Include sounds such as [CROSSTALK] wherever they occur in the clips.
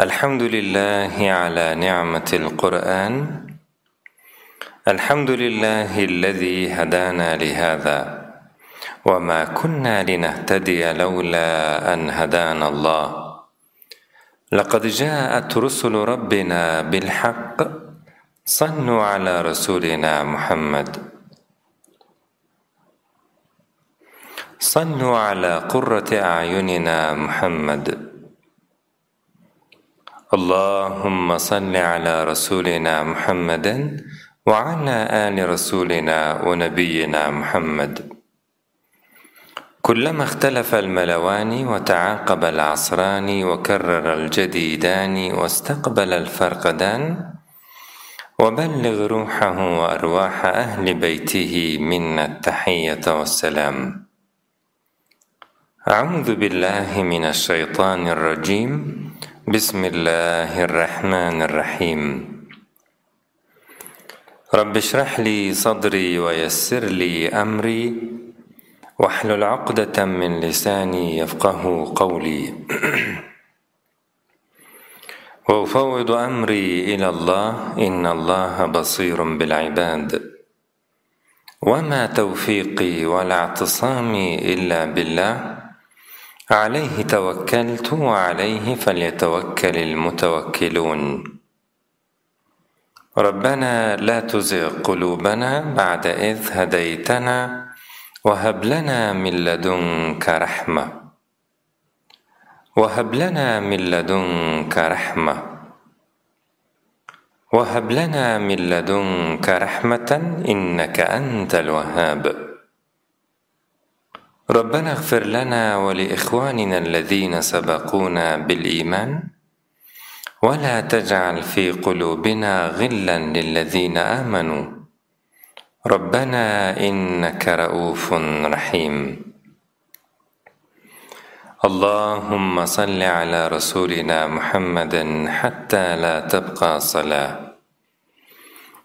الحمد لله على نعمة القرآن. الحمد لله الذي هدانا لهذا. وما كنا لنهتدي لولا أن هدانا الله. لقد جاءت رسل ربنا بالحق. صلوا على رسولنا محمد. صلوا على قرة أعيننا محمد. اللهم صل على رسولنا محمد وعلى آل رسولنا ونبينا محمد. كلما اختلف الملوان وتعاقب العصران وكرر الجديدان واستقبل الفرقدان وبلغ روحه وأرواح أهل بيته منا التحية والسلام. أعوذ بالله من الشيطان الرجيم. بسم الله الرحمن الرحيم. رب اشرح لي صدري ويسر لي أمري واحلل عقدة من لساني يفقه قولي. [CLEARS THROAT] وأفوض أمري إلى الله إن الله بصير بالعباد. وما توفيقي ولا اعتصامي إلا بالله. عليه توكلت وعليه فليتوكل المتوكلون. ربنا لا تزغ قلوبنا بعد إذ هديتنا وهب لنا من لدنك رحمة. وهب لنا من لدنك رحمة. وهب لنا من لدنك رحمة إنك أنت الوهاب. ربنا اغفر لنا ولإخواننا الذين سبقونا بالإيمان ولا تجعل في قلوبنا غلا للذين آمنوا. ربنا إنك رؤوف رحيم. اللهم صل على رسولنا محمد حتى لا تبقى صلاة.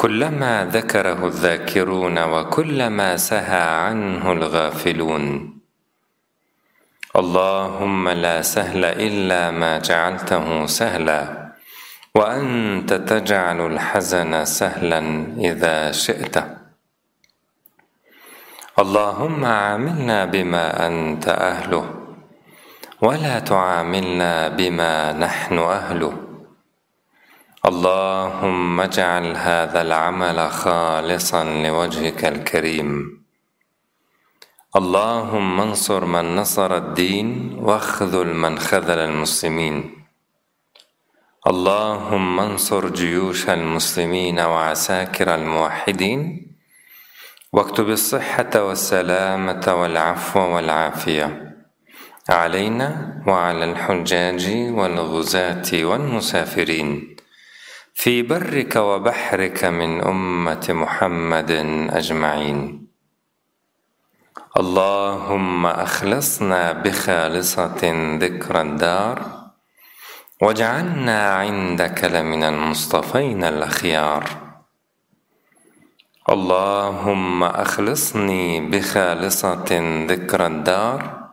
كلما ذكره الذاكرون وكلما سهى عنه الغافلون. اللهم لا سهل إلا ما جعلته سهلا وأنت تجعل الحزن سهلا إذا شئت. اللهم عاملنا بما أنت أهله ولا تعاملنا بما نحن أهله. اللهم اجعل هذا العمل خالصا لوجهك الكريم. اللهم انصر من نصر الدين واخذل من خذل المسلمين. اللهم انصر جيوش المسلمين وعساكر الموحدين. واكتب الصحة والسلامة والعفو والعافية علينا وعلى الحجاج والغزاة والمسافرين. في برك وبحرك من أمة محمد أجمعين. اللهم أخلصنا بخالصة ذكر الدار واجعلنا عندك لمن المصطفين الأخيار. اللهم أخلصني بخالصة ذكر الدار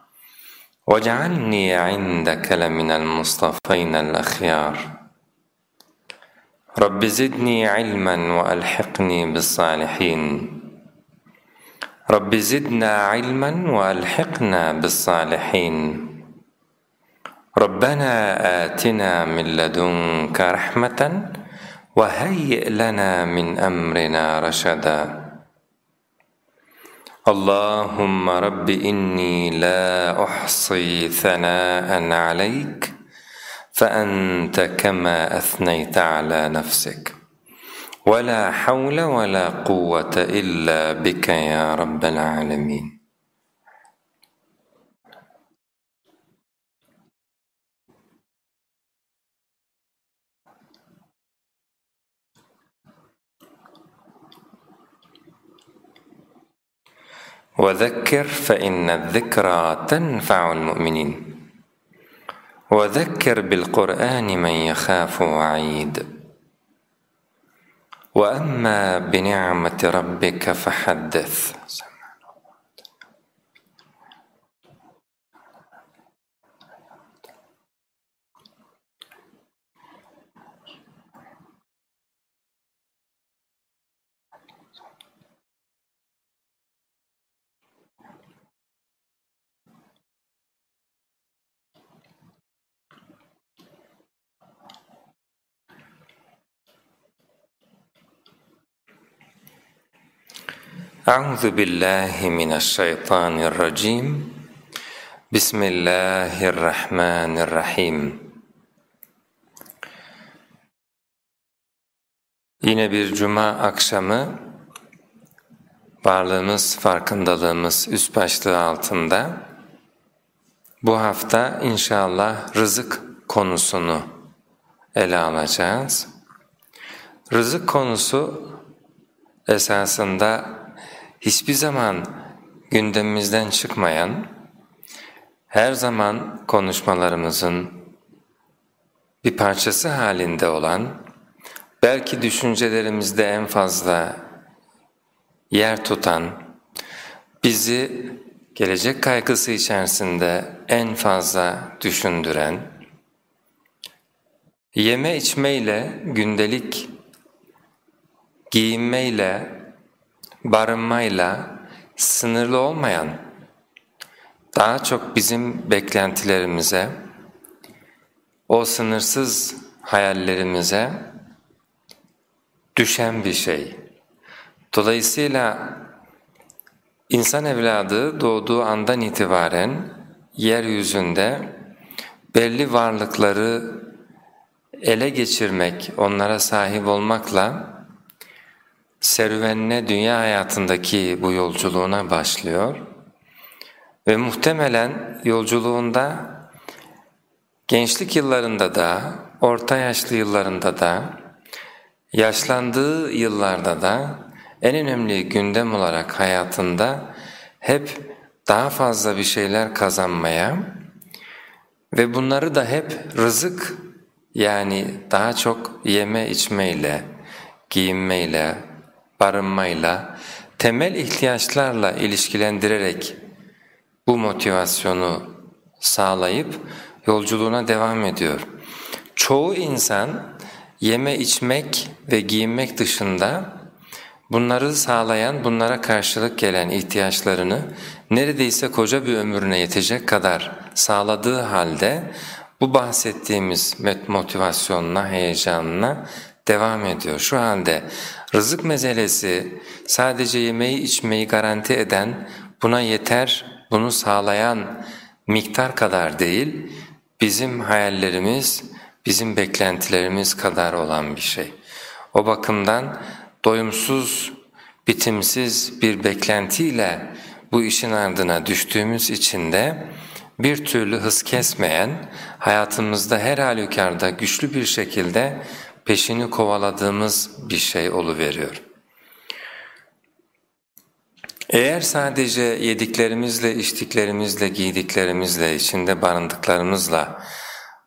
واجعلني عندك لمن المصطفين الأخيار. رب زدني علما وألحقني بالصالحين. رب زدنا علما وألحقنا بالصالحين. ربنا آتنا من لدنك رحمة وهيئ لنا من أمرنا رشدا. اللهم رب إني لا أحصي ثناء عليك فأنت كما أثنيت على نفسك. ولا حول ولا قوة إلا بك يا رب العالمين. وذكر فإن الذكرى تنفع المؤمنين. وذكر بالقرآن من يخاف وعيد. وأما بنعمة ربك فحدث. أعوذ بالله من الشيطان الرجيم بسم الله الرحمن الرحيم Yine bir cuma akşamı varlığımız, farkındalığımız üst başlığı altında bu hafta inşallah rızık konusunu ele alacağız. Rızık konusu esasında hiçbir zaman gündemimizden çıkmayan, her zaman konuşmalarımızın bir parçası halinde olan, belki düşüncelerimizde en fazla yer tutan, bizi gelecek kaygısı içerisinde en fazla düşündüren, yeme içmeyle, gündelik giyinmeyle, barınmayla sınırlı olmayan, daha çok bizim beklentilerimize, o sınırsız hayallerimize düşen bir şey. Dolayısıyla insan evladı doğduğu andan itibaren yeryüzünde belli varlıkları ele geçirmek, onlara sahip olmakla serüvenine, dünya hayatındaki bu yolculuğuna başlıyor. Ve muhtemelen yolculuğunda gençlik yıllarında da, orta yaşlı yıllarında da, yaşlandığı yıllarda da en önemli gündem olarak hayatında hep daha fazla bir şeyler kazanmaya ve bunları da hep rızık yani daha çok yeme içmeyle, giyinmeyle, barınmayla, temel ihtiyaçlarla ilişkilendirerek bu motivasyonu sağlayıp yolculuğuna devam ediyor. Çoğu insan yeme içmek ve giyinmek dışında bunları sağlayan, bunlara karşılık gelen ihtiyaçlarını neredeyse koca bir ömrüne yetecek kadar sağladığı halde bu bahsettiğimiz motivasyonuna, heyecanına devam ediyor. Şu halde rızık meselesi sadece yemeği içmeyi garanti eden, buna yeter, bunu sağlayan miktar kadar değil, bizim hayallerimiz, bizim beklentilerimiz kadar olan bir şey. O bakımdan doyumsuz, bitimsiz bir beklentiyle bu işin ardına düştüğümüz için de bir türlü hız kesmeyen, hayatımızda her halükarda güçlü bir şekilde peşini kovaladığımız bir şey oluveriyor. Eğer sadece yediklerimizle, içtiklerimizle, giydiklerimizle, içinde barındıklarımızla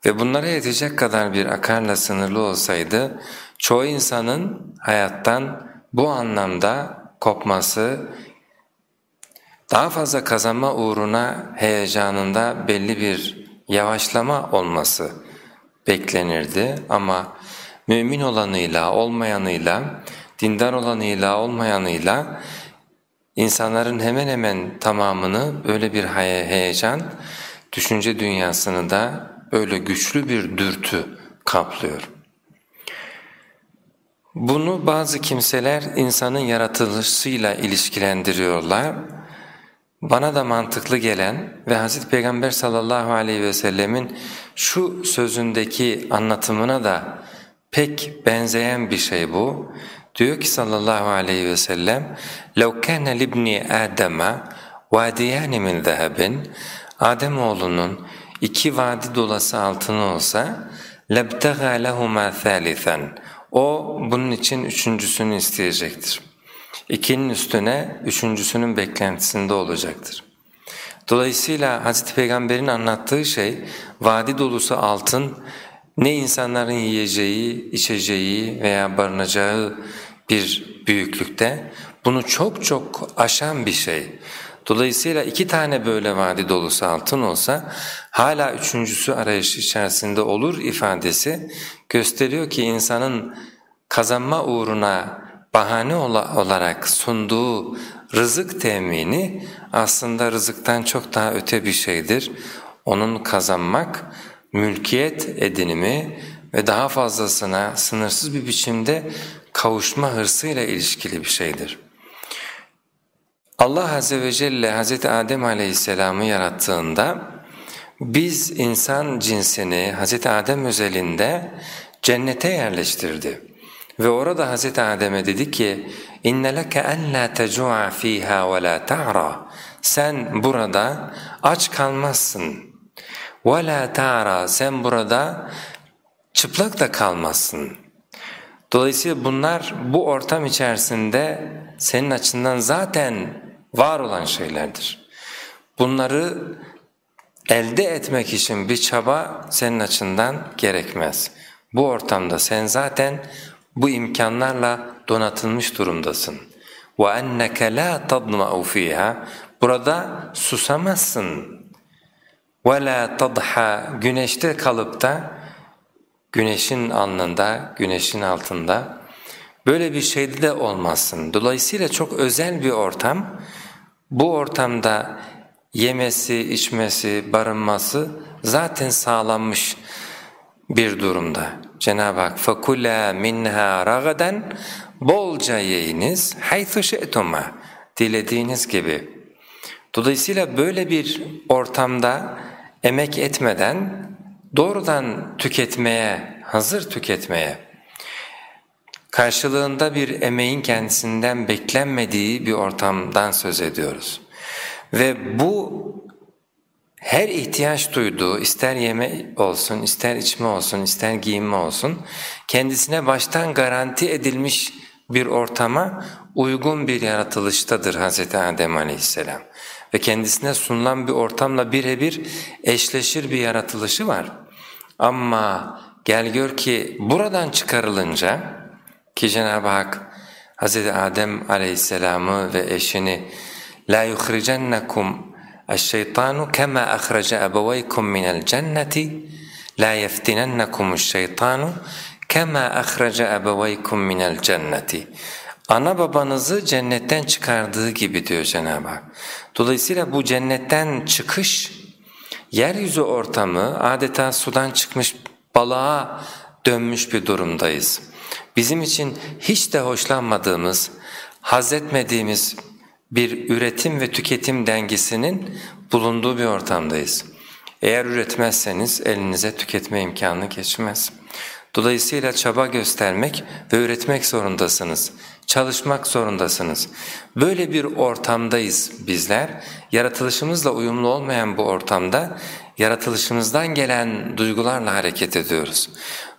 ve bunlara yetecek kadar bir akarla sınırlı olsaydı, çoğu insanın hayattan bu anlamda kopması, daha fazla kazanma uğruna heyecanında belli bir yavaşlama olması beklenirdi ama mümin olanıyla, olmayanıyla, dindar olanıyla, olmayanıyla insanların hemen hemen tamamını böyle bir heyecan, düşünce dünyasını da böyle güçlü bir dürtü kaplıyor. Bunu bazı kimseler insanın yaratılışıyla ilişkilendiriyorlar. Bana da mantıklı gelen ve Hz. Peygamber sallallahu aleyhi ve sellemin şu sözündeki anlatımına da pek benzeyen bir şey bu. Diyor ki sallallahu aleyhi ve sellem لَوْ كَانَ لِبْنِ آدَمَ وَادِيَانِ مِنْ ذَهَبٍ Ademoğlunun iki vadi dolası altın olsa لَبْتَغَى لَهُمَا ثَالِثًا O bunun için üçüncüsünü isteyecektir. İkinin üstüne üçüncüsünün beklentisinde olacaktır. Dolayısıyla Hz. Peygamber'in anlattığı şey vadi dolusu altın ne insanların yiyeceği, içeceği veya barınacağı bir büyüklükte bunu çok çok aşan bir şey. Dolayısıyla iki tane böyle vadi dolusu altın olsa hala üçüncüsü arayış içerisinde olur ifadesi gösteriyor ki insanın kazanma uğruna bahane olarak sunduğu rızık temini aslında rızıktan çok daha öte bir şeydir. Onun kazanmak, mülkiyet edinimi ve daha fazlasına sınırsız bir biçimde kavuşma hırsıyla ilişkili bir şeydir. Allah Azze ve Celle Hz. Adem Aleyhisselam'ı yarattığında biz insan cinsini Hz. Adem özelinde cennete yerleştirdi. Ve orada Hz. Adem'e dedi ki اِنَّ لَكَ أَنْ لَا تَجُعَ ف۪يهَا وَلَا تَعْرَى Sen burada aç kalmazsın. وَلَا تَعْرَى Sen burada çıplak da kalmazsın. Dolayısıyla bunlar bu ortam içerisinde senin açından zaten var olan şeylerdir. Bunları elde etmek için bir çaba senin açından gerekmez. Bu ortamda sen zaten bu imkanlarla donatılmış durumdasın. وَاَنَّكَ لَا تَضْمَعُ ف۪يهَا Burada susamazsın. وَلَا تَضْحَى Güneşte kalıp da güneşin alnında, güneşin altında böyle bir şeyde de olmazsın. Dolayısıyla çok özel bir ortam. Bu ortamda yemesi, içmesi, barınması zaten sağlanmış bir durumda. Cenab-ı Hak فَكُلَا مِنْهَا رَغَدًا Bolca yiyiniz حَيْثُ شَئْتُمَا Dilediğiniz gibi. Dolayısıyla böyle bir ortamda emek etmeden doğrudan tüketmeye, hazır tüketmeye, karşılığında bir emeğin kendisinden beklenmediği bir ortamdan söz ediyoruz. Ve bu her ihtiyaç duyduğu ister yeme olsun, ister içme olsun, ister giyinme olsun kendisine baştan garanti edilmiş bir ortama uygun bir yaratılıştadır Hz. Adem aleyhisselam Ve kendisine sunulan bir ortamla birebir eşleşir bir yaratılışı var. Ama gel gör ki buradan çıkarılınca ki Cenab-ı Hak Hz. Adem aleyhisselamı ve eşini la yukhrijannakum الشيطان كما أخرج أبويكم من الجنة لا يفتننكم الشيطان كما أخرج أبويكم من الجنة Ana babanızı cennetten çıkardığı gibi diyor Cenab-ı Hak. Dolayısıyla bu cennetten çıkış, yeryüzü ortamı adeta sudan çıkmış balığa dönmüş bir durumdayız. Bizim için hiç de hoşlanmadığımız, haz etmediğimiz bir üretim ve tüketim dengesinin bulunduğu bir ortamdayız. Eğer üretmezseniz elinize tüketme imkanı geçmez. Dolayısıyla çaba göstermek ve üretmek zorundasınız. Çalışmak zorundasınız. Böyle bir ortamdayız bizler. Yaratılışımızla uyumlu olmayan bu ortamda yaratılışımızdan gelen duygularla hareket ediyoruz.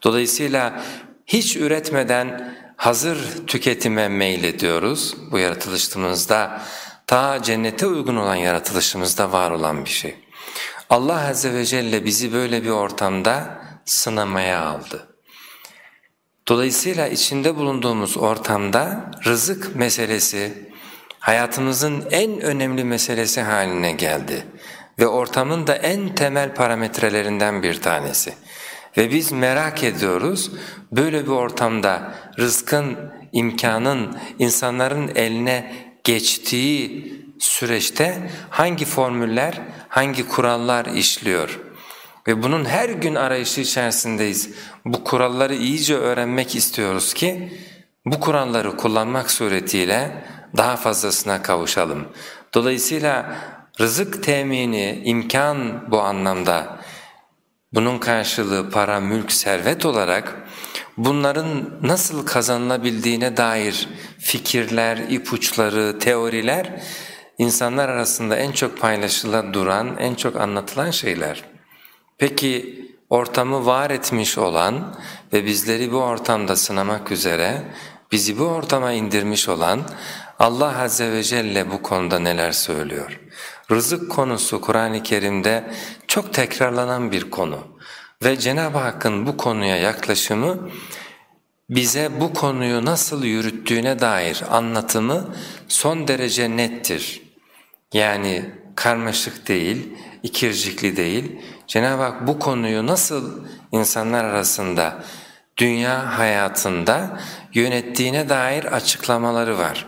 Dolayısıyla hiç üretmeden hazır tüketime meylediyoruz. Bu yaratılışımızda ta cennete uygun olan yaratılışımızda var olan bir şey. Allah Azze ve Celle bizi böyle bir ortamda sınamaya aldı. Dolayısıyla içinde bulunduğumuz ortamda rızık meselesi hayatımızın en önemli meselesi haline geldi ve ortamın da en temel parametrelerinden bir tanesi. Ve biz merak ediyoruz böyle bir ortamda rızkın, imkanın insanların eline geçtiği süreçte hangi formüller, hangi kurallar işliyor? Ve bunun her gün arayışı içerisindeyiz. Bu kuralları iyice öğrenmek istiyoruz ki bu kuralları kullanmak suretiyle daha fazlasına kavuşalım. Dolayısıyla rızık temini, imkan bu anlamda bunun karşılığı para, mülk, servet olarak bunların nasıl kazanılabildiğine dair fikirler, ipuçları, teoriler insanlar arasında en çok paylaşılan, duran, en çok anlatılan şeyler. Peki ortamı var etmiş olan ve bizleri bu ortamda sınamak üzere bizi bu ortama indirmiş olan Allah Azze ve Celle bu konuda neler söylüyor? Rızık konusu Kur'an-ı Kerim'de çok tekrarlanan bir konu ve Cenab-ı Hakk'ın bu konuya yaklaşımı bize bu konuyu nasıl yürüttüğüne dair anlatımı son derece nettir. Yani karmaşık değil, ikircikli değil. Cenab-ı Hak bu konuyu nasıl insanlar arasında, dünya hayatında yönettiğine dair açıklamaları var.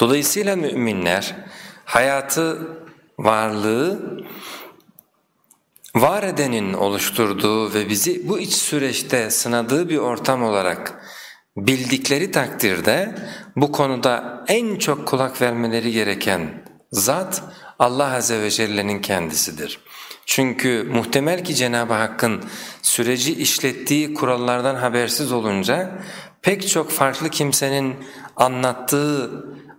Dolayısıyla müminler hayatı, varlığı var edenin oluşturduğu ve bizi bu iç süreçte sınadığı bir ortam olarak bildikleri takdirde bu konuda en çok kulak vermeleri gereken zat Allah Azze ve Celle'nin kendisidir. Çünkü muhtemel ki Cenab-ı Hakk'ın süreci işlettiği kurallardan habersiz olunca pek çok farklı kimsenin anlattığı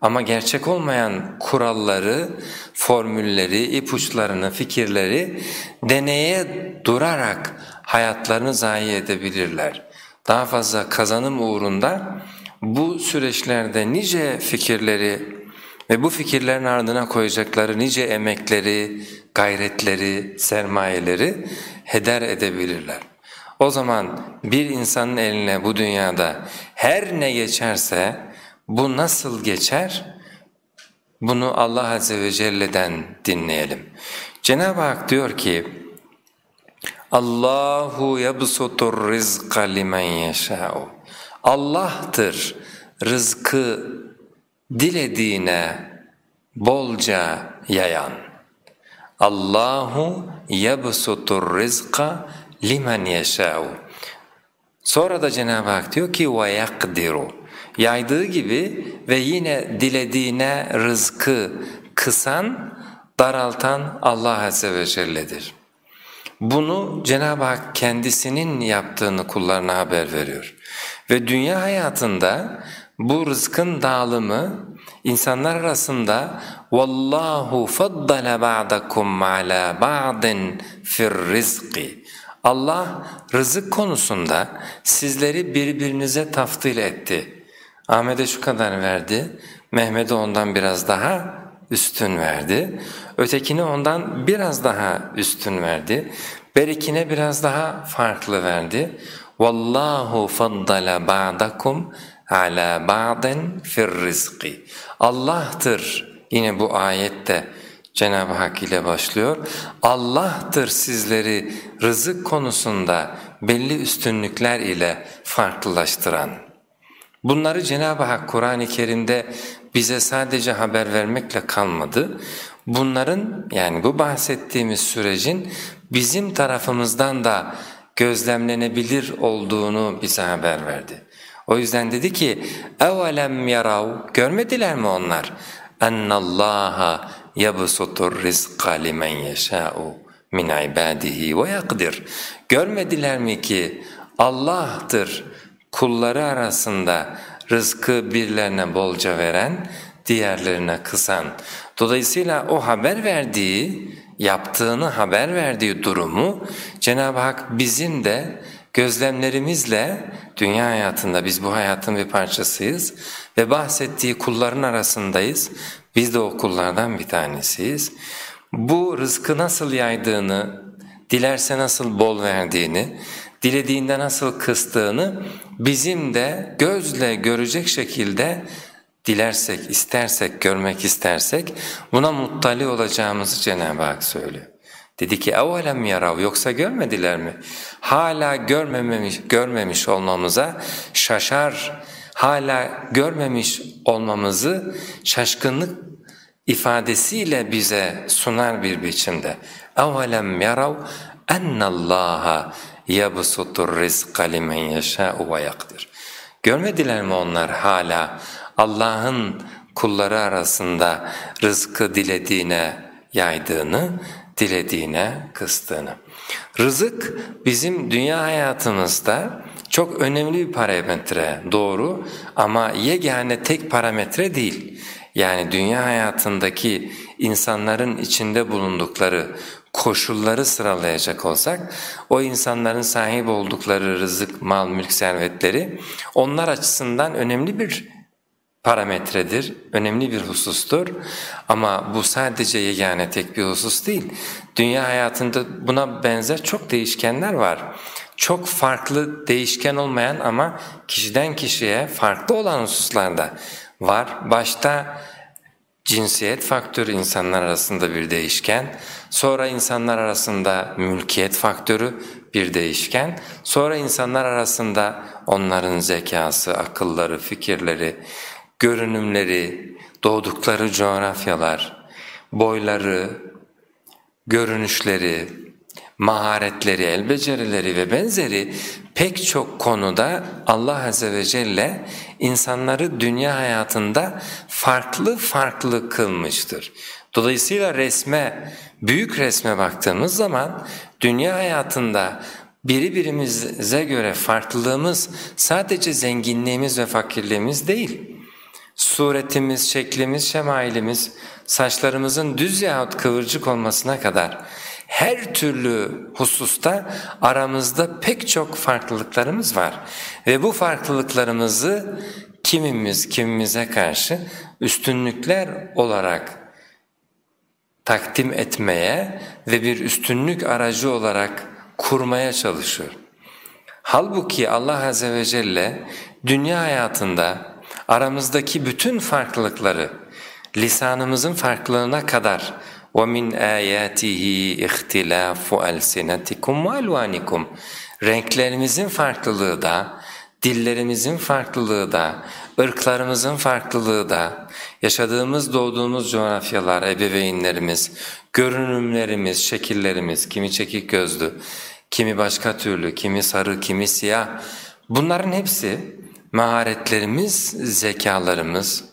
ama gerçek olmayan kuralları, formülleri, ipuçlarını, fikirleri deneye durarak hayatlarını zayi edebilirler. Daha fazla kazanım uğrunda bu süreçlerde nice fikirleri ve bu fikirlerin ardına koyacakları nice emekleri, gayretleri, sermayeleri heder edebilirler. O zaman bir insanın eline bu dünyada her ne geçerse bu nasıl geçer? Bunu Allah Azze ve Celle'den dinleyelim. Cenab-ı Hak diyor ki Allahu yabsutur rizqa limen yeşâ'u Allah'tır rızkı dilediğine bolca yayan. Allahu yabsutur rizqa limen yeşâ'u Sonra da Cenab-ı Hak diyor ki yakdiru yaydığı gibi ve yine dilediğine rızkı kısan, daraltan Allah Azze ve Celle'dir. Bunu Cenab-ı Hak kendisinin yaptığını kullarına haber veriyor. Ve dünya hayatında bu rızkın dağılımı İnsanlar arasında vallahu faddala ba'dakum ala ba'din fir rizqi. Allah rızık konusunda sizleri birbirinize taftil etti. Ahmet'e şu kadar verdi, Mehmet'e ondan biraz daha üstün verdi. Ötekini ondan biraz daha üstün verdi. Berikine biraz daha farklı verdi. Vallahu faddala ba'dakum ala ba'din fir rizqi. Allah'tır yine bu ayette Cenab-ı Hak ile başlıyor. Allah'tır sizleri rızık konusunda belli üstünlükler ile farklılaştıran. Bunları Cenab-ı Hak Kur'an-ı Kerim'de bize sadece haber vermekle kalmadı. Bunların yani bu bahsettiğimiz sürecin bizim tarafımızdan da gözlemlenebilir olduğunu bize haber verdi. O yüzden dedi ki اَوَلَمْ يَرَوْا Görmediler mi onlar? اَنَّ اللّٰهَ يَبْسُطُ الرِّزْقَ لِمَنْ يَشَاءُ min ibadihi ve yakdir. Görmediler mi ki Allah'tır kulları arasında rızkı birilerine bolca veren, diğerlerine kısan. Dolayısıyla o haber verdiği, yaptığını haber verdiği durumu Cenab-ı Hak bizim de gözlemlerimizle dünya hayatında biz bu hayatın bir parçasıyız ve bahsettiği kulların arasındayız. Biz de o kullardan bir tanesiyiz. Bu rızkı nasıl yaydığını, dilerse nasıl bol verdiğini, dilediğinde nasıl kıstığını bizim de gözle görecek şekilde dilersek, istersek, görmek istersek buna muttali olacağımızı Cenab-ı Hak söylüyor. Dedi ki evvelem yarav yoksa görmediler mi? Hala görmemiş, görmemiş olmamıza şaşar, hala görmemiş olmamızı şaşkınlık ifadesiyle bize sunar bir biçimde. Evvelem yarav ennallaha yabsutur rizqa limen yeşâ'u ve yakdir. Görmediler mi onlar hala Allah'ın kulları arasında rızkı dilediğine yaydığını dilediğine kıstığını. Rızık bizim dünya hayatımızda çok önemli bir parametre doğru ama yegane tek parametre değil. Yani dünya hayatındaki insanların içinde bulundukları koşulları sıralayacak olsak o insanların sahip oldukları rızık, mal, mülk, servetleri onlar açısından önemli bir parametredir, önemli bir husustur ama bu sadece yegane tek bir husus değil. Dünya hayatında buna benzer çok değişkenler var. Çok farklı değişken olmayan ama kişiden kişiye farklı olan hususlarda var. Başta cinsiyet faktörü insanlar arasında bir değişken, sonra insanlar arasında mülkiyet faktörü bir değişken, sonra insanlar arasında onların zekası, akılları, fikirleri, görünümleri, doğdukları coğrafyalar, boyları, görünüşleri, maharetleri, el becerileri ve benzeri pek çok konuda Allah Azze ve Celle insanları dünya hayatında farklı farklı kılmıştır. Dolayısıyla resme, büyük resme baktığımız zaman dünya hayatında biri birimize göre farklılığımız sadece zenginliğimiz ve fakirliğimiz değil suretimiz, şeklimiz, şemailimiz, saçlarımızın düz yahut kıvırcık olmasına kadar her türlü hususta aramızda pek çok farklılıklarımız var. Ve bu farklılıklarımızı kimimiz kimimize karşı üstünlükler olarak takdim etmeye ve bir üstünlük aracı olarak kurmaya çalışıyor. Halbuki Allah Azze ve Celle dünya hayatında aramızdaki bütün farklılıkları lisanımızın farklılığına kadar وَمِنْ آيَاتِهِ اِخْتِلَافُ أَلْسِنَتِكُمْ وَأَلْوَانِكُمْ Renklerimizin farklılığı da, dillerimizin farklılığı da, ırklarımızın farklılığı da, yaşadığımız doğduğumuz coğrafyalar, ebeveynlerimiz, görünümlerimiz, şekillerimiz, kimi çekik gözlü, kimi başka türlü, kimi sarı, kimi siyah, bunların hepsi maharetlerimiz, zekalarımız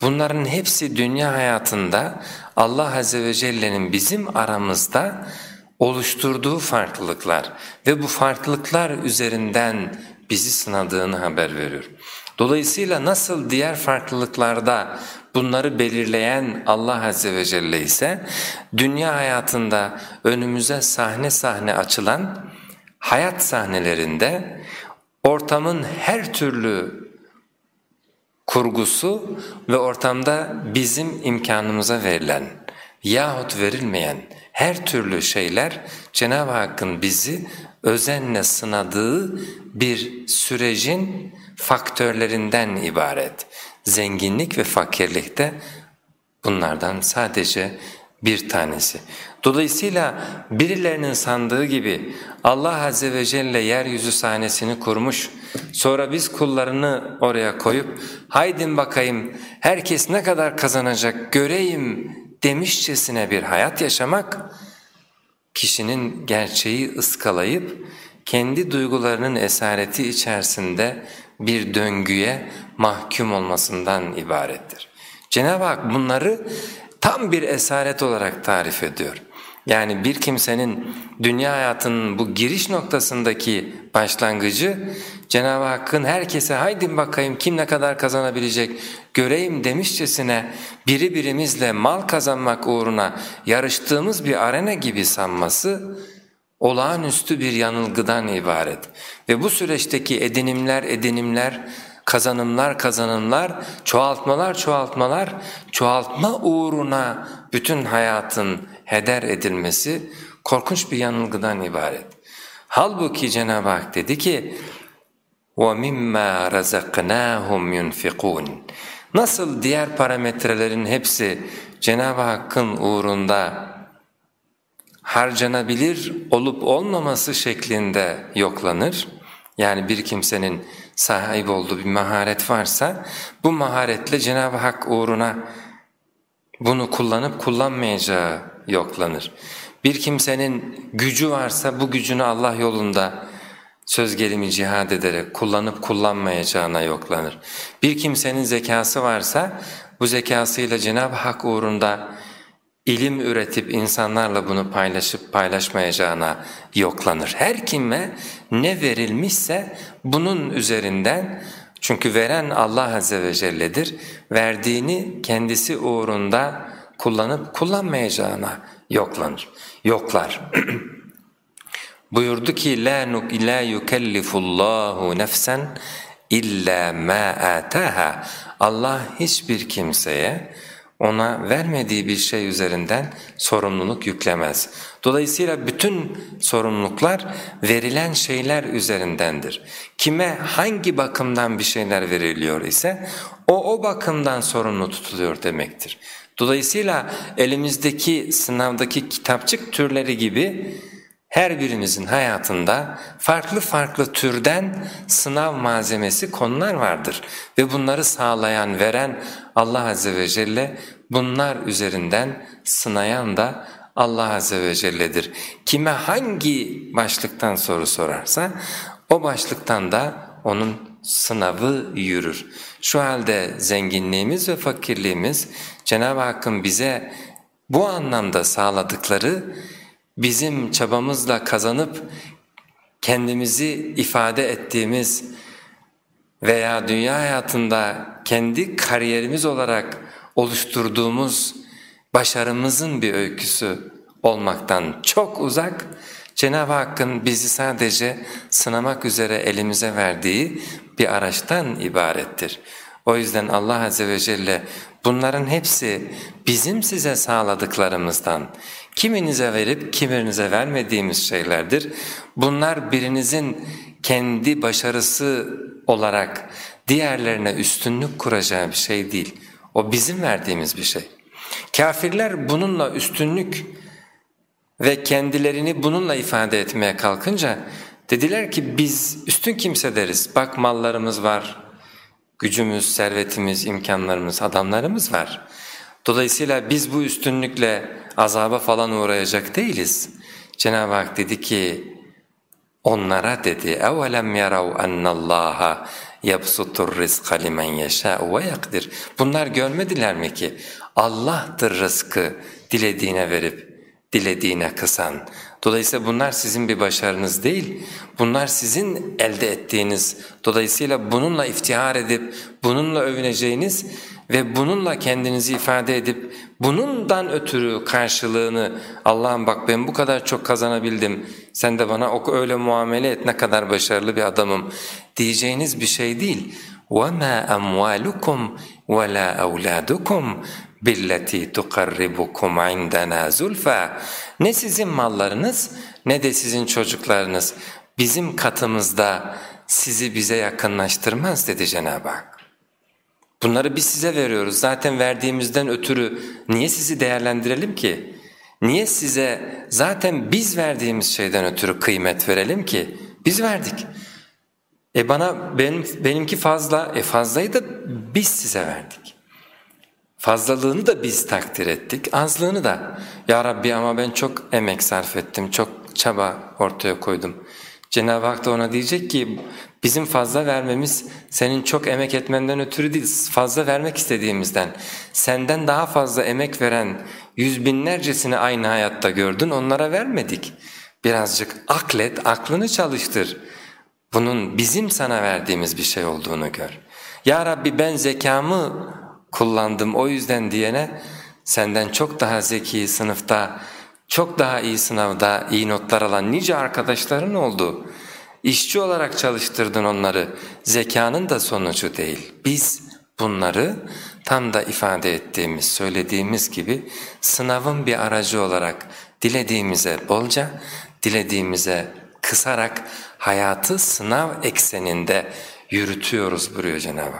bunların hepsi dünya hayatında Allah Azze ve Celle'nin bizim aramızda oluşturduğu farklılıklar ve bu farklılıklar üzerinden bizi sınadığını haber veriyor. Dolayısıyla nasıl diğer farklılıklarda bunları belirleyen Allah Azze ve Celle ise dünya hayatında önümüze sahne sahne açılan hayat sahnelerinde ortamın her türlü kurgusu ve ortamda bizim imkanımıza verilen yahut verilmeyen her türlü şeyler Cenab-ı Hakk'ın bizi özenle sınadığı bir sürecin faktörlerinden ibaret. Zenginlik ve fakirlikte bunlardan sadece bir tanesi. Dolayısıyla birilerinin sandığı gibi Allah Azze ve Celle yeryüzü sahnesini kurmuş, sonra biz kullarını oraya koyup haydin bakayım herkes ne kadar kazanacak göreyim demişçesine bir hayat yaşamak, kişinin gerçeği ıskalayıp kendi duygularının esareti içerisinde bir döngüye mahkum olmasından ibarettir. Cenab-ı Hak bunları tam bir esaret olarak tarif ediyor. Yani bir kimsenin dünya hayatının bu giriş noktasındaki başlangıcı Cenab-ı Hakk'ın herkese haydin bakayım kim ne kadar kazanabilecek göreyim demişçesine biri birimizle mal kazanmak uğruna yarıştığımız bir arena gibi sanması olağanüstü bir yanılgıdan ibaret. Ve bu süreçteki edinimler edinimler kazanımlar kazanımlar, çoğaltmalar çoğaltmalar, çoğaltma uğruna bütün hayatın heder edilmesi korkunç bir yanılgıdan ibaret. Halbuki Cenab-ı Hak dedi ki وَمِمَّا رَزَقْنَاهُمْ يُنْفِقُونَ Nasıl diğer parametrelerin hepsi Cenab-ı Hakk'ın uğrunda harcanabilir olup olmaması şeklinde yoklanır. Yani bir kimsenin sahip olduğu bir maharet varsa bu maharetle Cenab-ı Hak uğruna bunu kullanıp kullanmayacağı yoklanır. Bir kimsenin gücü varsa bu gücünü Allah yolunda söz gelimi cihad ederek kullanıp kullanmayacağına yoklanır. Bir kimsenin zekası varsa bu zekasıyla Cenab-ı Hak uğrunda ilim üretip insanlarla bunu paylaşıp paylaşmayacağına yoklanır. Her kime ne verilmişse bunun üzerinden çünkü veren Allah Azze ve Celle'dir. Verdiğini kendisi uğrunda kullanıp kullanmayacağına yoklanır. Yoklar. [CLEARS THROAT] Buyurdu ki la la yukellifullahu nefsen illa ma ataha. Allah hiçbir kimseye ona vermediği bir şey üzerinden sorumluluk yüklemez. Dolayısıyla bütün sorumluluklar verilen şeyler üzerindendir. Kime hangi bakımdan bir şeyler veriliyor ise o o bakımdan sorumlu tutuluyor demektir. Dolayısıyla elimizdeki sınavdaki kitapçık türleri gibi her birimizin hayatında farklı farklı türden sınav malzemesi konular vardır ve bunları sağlayan, veren Allah Azze ve Celle bunlar üzerinden sınayan da Allah Azze ve Celle'dir. Kime hangi başlıktan soru sorarsa o başlıktan da onun sınavı yürür. Şu halde zenginliğimiz ve fakirliğimiz Cenab-ı Hakk'ın bize bu anlamda sağladıkları bizim çabamızla kazanıp kendimizi ifade ettiğimiz veya dünya hayatında kendi kariyerimiz olarak oluşturduğumuz başarımızın bir öyküsü olmaktan çok uzak, Cenab-ı Hakk'ın bizi sadece sınamak üzere elimize verdiği bir araçtan ibarettir. O yüzden Allah Azze ve Celle bunların hepsi bizim size sağladıklarımızdan, kiminize verip kiminize vermediğimiz şeylerdir. Bunlar birinizin kendi başarısı olarak diğerlerine üstünlük kuracağı bir şey değil. O bizim verdiğimiz bir şey. Kafirler bununla üstünlük ve kendilerini bununla ifade etmeye kalkınca dediler ki biz üstün kimse deriz. Bak mallarımız var, gücümüz, servetimiz, imkanlarımız, adamlarımız var. Dolayısıyla biz bu üstünlükle azaba falan uğrayacak değiliz. Cenab-ı Hak dedi ki onlara dedi evvelem yarav ennallaha yapsutur rizqa limen yeşâ'u ve yakdir. Bunlar görmediler mi ki Allah'tır rızkı dilediğine verip dilediğine kısan. Dolayısıyla bunlar sizin bir başarınız değil, bunlar sizin elde ettiğiniz. Dolayısıyla bununla iftihar edip bununla övüneceğiniz ve bununla kendinizi ifade edip bunundan ötürü karşılığını Allah'ım bak ben bu kadar çok kazanabildim sen de bana öyle muamele et ne kadar başarılı bir adamım diyeceğiniz bir şey değil. وَمَا أَمْوَالُكُمْ وَلَا أَوْلَادُكُمْ billeti tukarribukum indena zulfa ne sizin mallarınız ne de sizin çocuklarınız bizim katımızda sizi bize yakınlaştırmaz dedi Cenab-ı Hak. Bunları biz size veriyoruz. Zaten verdiğimizden ötürü niye sizi değerlendirelim ki? Niye size zaten biz verdiğimiz şeyden ötürü kıymet verelim ki? Biz verdik. E bana benim benimki fazla, e fazlayı da biz size verdik. Fazlalığını da biz takdir ettik, azlığını da. Ya Rabbi ama ben çok emek sarf ettim, çok çaba ortaya koydum. Cenab-ı Hak da ona diyecek ki bizim fazla vermemiz senin çok emek etmenden ötürü değil, fazla vermek istediğimizden. Senden daha fazla emek veren yüz binlercesini aynı hayatta gördün, onlara vermedik. Birazcık aklet, aklını çalıştır. Bunun bizim sana verdiğimiz bir şey olduğunu gör. Ya Rabbi ben zekamı kullandım o yüzden diyene senden çok daha zeki sınıfta, çok daha iyi sınavda iyi notlar alan nice arkadaşların oldu. İşçi olarak çalıştırdın onları. Zekanın da sonucu değil. Biz bunları tam da ifade ettiğimiz, söylediğimiz gibi sınavın bir aracı olarak dilediğimize bolca, dilediğimize kısarak hayatı sınav ekseninde yürütüyoruz buyuruyor Cenab-ı.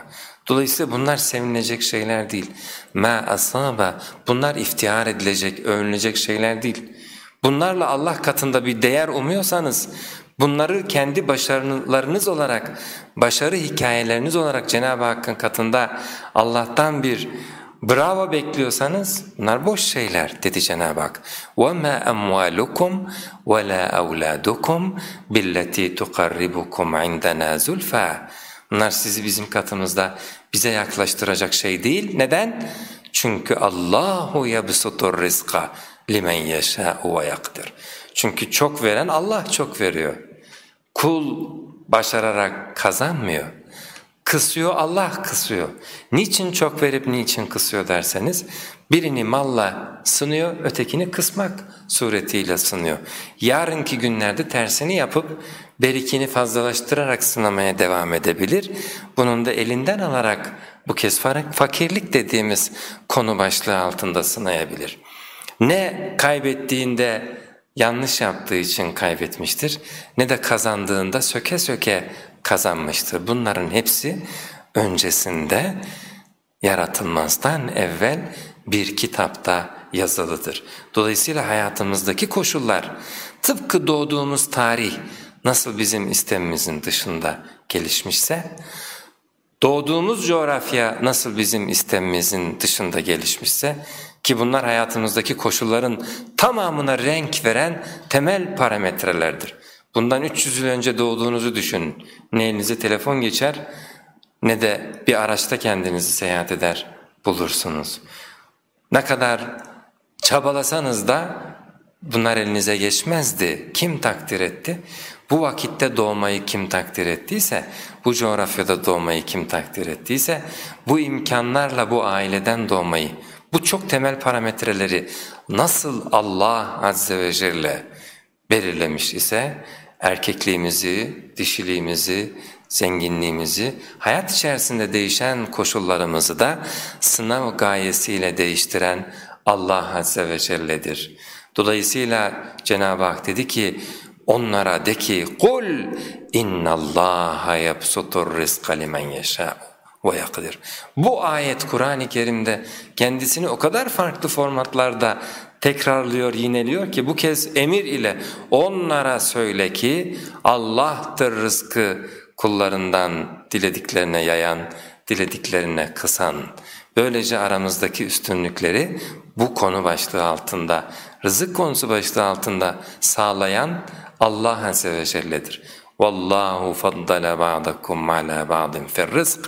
Dolayısıyla bunlar sevinilecek şeyler değil. Ma asaba bunlar iftihar edilecek, övünülecek şeyler değil. Bunlarla Allah katında bir değer umuyorsanız bunları kendi başarılarınız olarak, başarı hikayeleriniz olarak Cenab-ı Hakk'ın katında Allah'tan bir bravo bekliyorsanız bunlar boş şeyler dedi Cenab-ı Hak. وَمَا أَمْوَالُكُمْ وَلَا أَوْلَادُكُمْ بِالَّتِي تُقَرِّبُكُمْ عِنْدَنَا زُلْفَى Bunlar sizi bizim katımızda bize yaklaştıracak şey değil. Neden? Çünkü Allahu yabsutur rizqa limen yeşâ'u ve yakdir. Çünkü çok veren Allah çok veriyor. Kul başararak kazanmıyor. Kısıyor Allah kısıyor. Niçin çok verip niçin kısıyor derseniz birini malla sınıyor ötekini kısmak suretiyle sınıyor. Yarınki günlerde tersini yapıp berikini fazlalaştırarak sınamaya devam edebilir. Bunun da elinden alarak bu kez fakirlik dediğimiz konu başlığı altında sınayabilir. Ne kaybettiğinde yanlış yaptığı için kaybetmiştir ne de kazandığında söke söke kazanmıştır. Bunların hepsi öncesinde yaratılmazdan evvel bir kitapta yazılıdır. Dolayısıyla hayatımızdaki koşullar tıpkı doğduğumuz tarih nasıl bizim istemimizin dışında gelişmişse, doğduğumuz coğrafya nasıl bizim istemimizin dışında gelişmişse ki bunlar hayatımızdaki koşulların tamamına renk veren temel parametrelerdir. Bundan 300 yıl önce doğduğunuzu düşünün. Ne elinize telefon geçer ne de bir araçta kendinizi seyahat eder bulursunuz. Ne kadar çabalasanız da bunlar elinize geçmezdi. Kim takdir etti? Bu vakitte doğmayı kim takdir ettiyse, bu coğrafyada doğmayı kim takdir ettiyse, bu imkanlarla bu aileden doğmayı, bu çok temel parametreleri nasıl Allah Azze ve Celle belirlemiş ise erkekliğimizi, dişiliğimizi, zenginliğimizi, hayat içerisinde değişen koşullarımızı da sınav gayesiyle değiştiren Allah Azze ve Celle'dir. Dolayısıyla Cenab-ı Hak dedi ki onlara de ki kul innallaha yabsutur rizqa limen yeşâ ve yakdir. Bu ayet Kur'an-ı Kerim'de kendisini o kadar farklı formatlarda tekrarlıyor, yineliyor ki bu kez emir ile onlara söyle ki Allah'tır rızkı kullarından dilediklerine yayan, dilediklerine kısan. Böylece aramızdaki üstünlükleri bu konu başlığı altında, rızık konusu başlığı altında sağlayan Allah Azze ve Celle'dir. Vallahu faddala ba'dakum ala ba'din firrizq.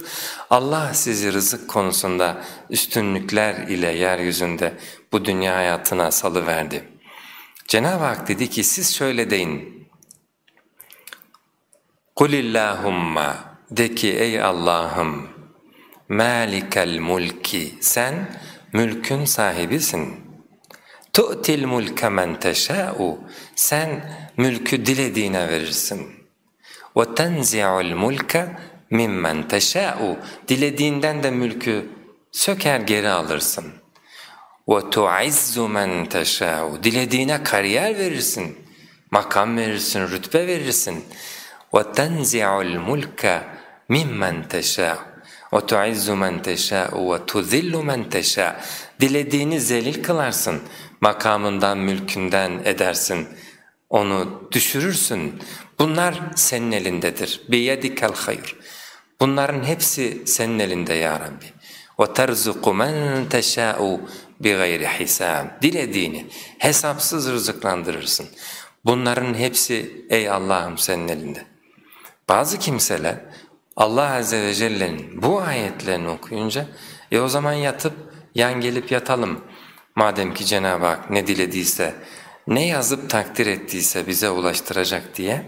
Allah sizi rızık konusunda üstünlükler ile yeryüzünde bu dünya hayatına salı verdi. Cenab-ı Hak dedi ki siz şöyle deyin. Kulillahumma de ki ey Allah'ım malikel mulki sen mülkün sahibisin. Tu'til mulke men teşâ'u. Sen mülkü dilediğine verirsin. وَتَنْزِعُ الْمُلْكَ مِمَّنْ تَشَاءُ Dilediğinden de mülkü söker geri alırsın. وَتُعِزُّ مَنْ تَشَاءُ Dilediğine kariyer verirsin, makam verirsin, rütbe verirsin. وَتَنْزِعُ الْمُلْكَ مِمَّنْ تَشَاءُ وَتُعِزُّ مَنْ تَشَاءُ وَتُذِلُّ مَنْ تَشَاءُ Dilediğini zelil kılarsın, makamından, mülkünden edersin, onu düşürürsün. Bunlar senin elindedir. بِيَدِكَ الْخَيْرِ Bunların hepsi senin elinde ya Rabbi. وَتَرْزُقُ مَنْ تَشَاءُ بِغَيْرِ حِسَابٍ Dilediğini hesapsız rızıklandırırsın. Bunların hepsi ey Allah'ım senin elinde. Bazı kimseler Allah Azze ve Celle'nin bu ayetlerini okuyunca e o zaman yatıp yan gelip yatalım. Madem ki Cenab-ı Hak ne dilediyse, ne yazıp takdir ettiyse bize ulaştıracak diye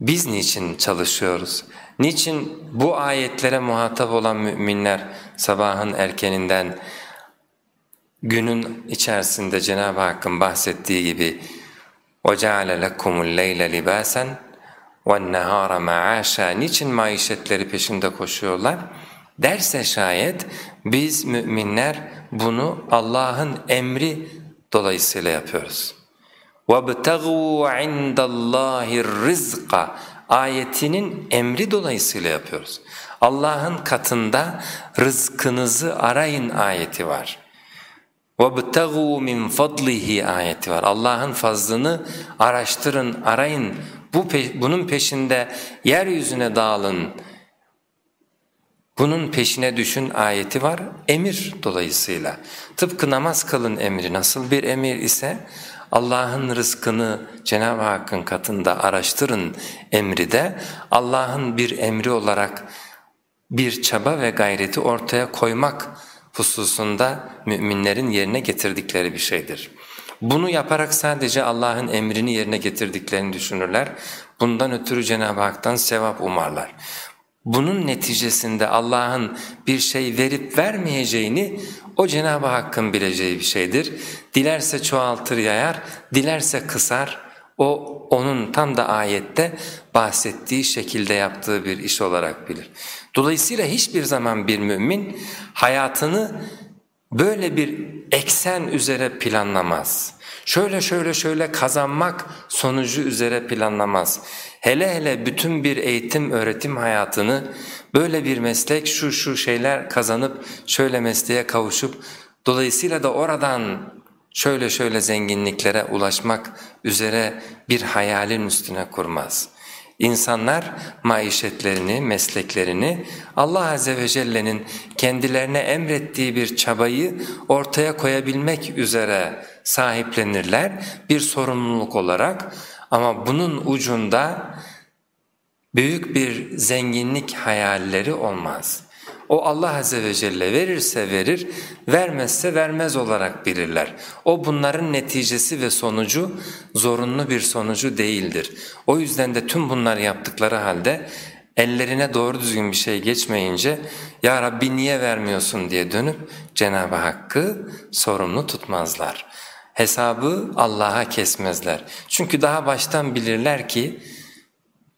biz niçin çalışıyoruz? Niçin bu ayetlere muhatap olan müminler sabahın erkeninden günün içerisinde Cenab-ı Hakk'ın bahsettiği gibi وَجَعَلَ لَكُمُ اللَّيْلَ لِبَاسًا وَالنَّهَارَ مَعَاشًا Niçin maişetleri peşinde koşuyorlar? Derse şayet biz müminler bunu Allah'ın emri dolayısıyla yapıyoruz. وَابْتَغُوا عِنْدَ اللّٰهِ الرِّزْقَ ayetinin emri dolayısıyla yapıyoruz. Allah'ın katında rızkınızı arayın ayeti var. وَابْتَغُوا مِنْ فَضْلِهِ ayeti var. Allah'ın fazlını araştırın, arayın. Bu, bunun peşinde yeryüzüne dağılın. bunun peşine düşün ayeti var emir dolayısıyla. Tıpkı namaz kılın emri nasıl bir emir ise Allah'ın rızkını Cenab-ı Hakk'ın katında araştırın emri de Allah'ın bir emri olarak bir çaba ve gayreti ortaya koymak hususunda müminlerin yerine getirdikleri bir şeydir. Bunu yaparak sadece Allah'ın emrini yerine getirdiklerini düşünürler. Bundan ötürü Cenab-ı Hak'tan sevap umarlar. Bunun neticesinde Allah'ın bir şey verip vermeyeceğini o Cenab-ı Hakk'ın bileceği bir şeydir. Dilerse çoğaltır yayar, dilerse kısar. O onun tam da ayette bahsettiği şekilde yaptığı bir iş olarak bilir. Dolayısıyla hiçbir zaman bir mümin hayatını böyle bir eksen üzere planlamaz. Şöyle şöyle şöyle kazanmak sonucu üzere planlamaz. Hele hele bütün bir eğitim öğretim hayatını böyle bir meslek şu şu şeyler kazanıp şöyle mesleğe kavuşup dolayısıyla da oradan şöyle şöyle zenginliklere ulaşmak üzere bir hayalin üstüne kurmaz. İnsanlar maişetlerini, mesleklerini Allah Azze ve Celle'nin kendilerine emrettiği bir çabayı ortaya koyabilmek üzere sahiplenirler bir sorumluluk olarak ama bunun ucunda büyük bir zenginlik hayalleri olmaz. O Allah Azze ve Celle verirse verir, vermezse vermez olarak bilirler. O bunların neticesi ve sonucu zorunlu bir sonucu değildir. O yüzden de tüm bunları yaptıkları halde ellerine doğru düzgün bir şey geçmeyince ''Ya Rabbi niye vermiyorsun?'' diye dönüp Cenab-ı Hakk'ı sorumlu tutmazlar. Hesabı Allah'a kesmezler. Çünkü daha baştan bilirler ki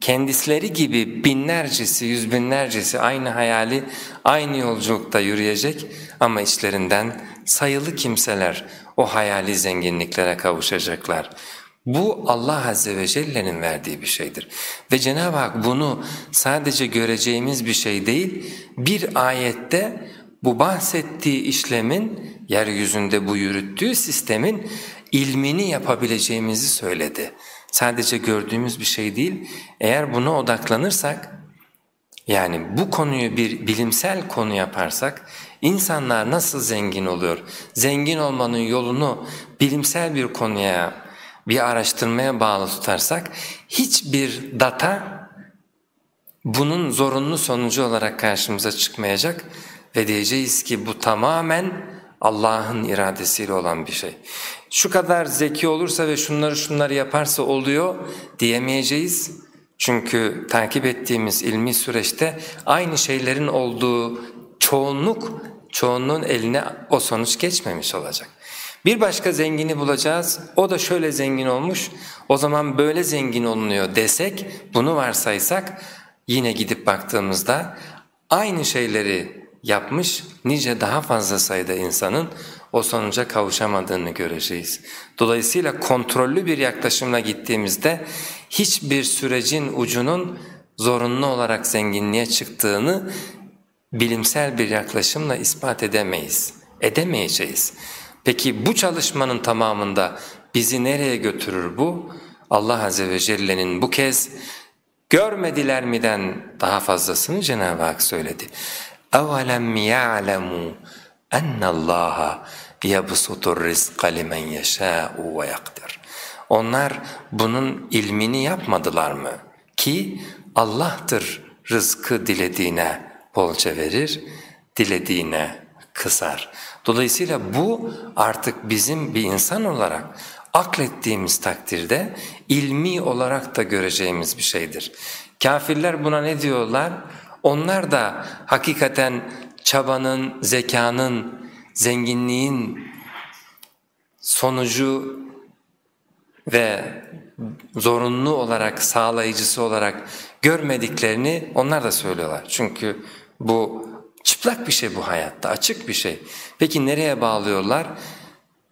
kendisleri gibi binlercesi, yüz binlercesi aynı hayali, aynı yolculukta yürüyecek ama içlerinden sayılı kimseler o hayali zenginliklere kavuşacaklar. Bu Allah Azze ve Celle'nin verdiği bir şeydir. Ve Cenab-ı Hak bunu sadece göreceğimiz bir şey değil, bir ayette bu bahsettiği işlemin, yeryüzünde bu yürüttüğü sistemin ilmini yapabileceğimizi söyledi sadece gördüğümüz bir şey değil. Eğer buna odaklanırsak yani bu konuyu bir bilimsel konu yaparsak insanlar nasıl zengin oluyor? Zengin olmanın yolunu bilimsel bir konuya, bir araştırmaya bağlı tutarsak hiçbir data bunun zorunlu sonucu olarak karşımıza çıkmayacak ve diyeceğiz ki bu tamamen Allah'ın iradesiyle olan bir şey şu kadar zeki olursa ve şunları şunları yaparsa oluyor diyemeyeceğiz. Çünkü takip ettiğimiz ilmi süreçte aynı şeylerin olduğu çoğunluk, çoğunluğun eline o sonuç geçmemiş olacak. Bir başka zengini bulacağız, o da şöyle zengin olmuş, o zaman böyle zengin olunuyor desek, bunu varsaysak yine gidip baktığımızda aynı şeyleri yapmış nice daha fazla sayıda insanın o sonuca kavuşamadığını göreceğiz. Dolayısıyla kontrollü bir yaklaşımla gittiğimizde hiçbir sürecin ucunun zorunlu olarak zenginliğe çıktığını bilimsel bir yaklaşımla ispat edemeyiz, edemeyeceğiz. Peki bu çalışmanın tamamında bizi nereye götürür bu? Allah Azze ve Celle'nin bu kez görmediler miden daha fazlasını Cenab-ı Hak söyledi. اَوَلَمْ يَعْلَمُوا اَنَّ اللّٰهَ يَبْسُطُ الرِّزْقَ لِمَنْ يَشَاءُ وَيَقْدِرُ Onlar bunun ilmini yapmadılar mı? Ki Allah'tır rızkı dilediğine bolca verir, dilediğine kısar. Dolayısıyla bu artık bizim bir insan olarak aklettiğimiz takdirde ilmi olarak da göreceğimiz bir şeydir. Kafirler buna ne diyorlar? Onlar da hakikaten çabanın, zekanın, zenginliğin sonucu ve zorunlu olarak, sağlayıcısı olarak görmediklerini onlar da söylüyorlar. Çünkü bu çıplak bir şey bu hayatta, açık bir şey. Peki nereye bağlıyorlar?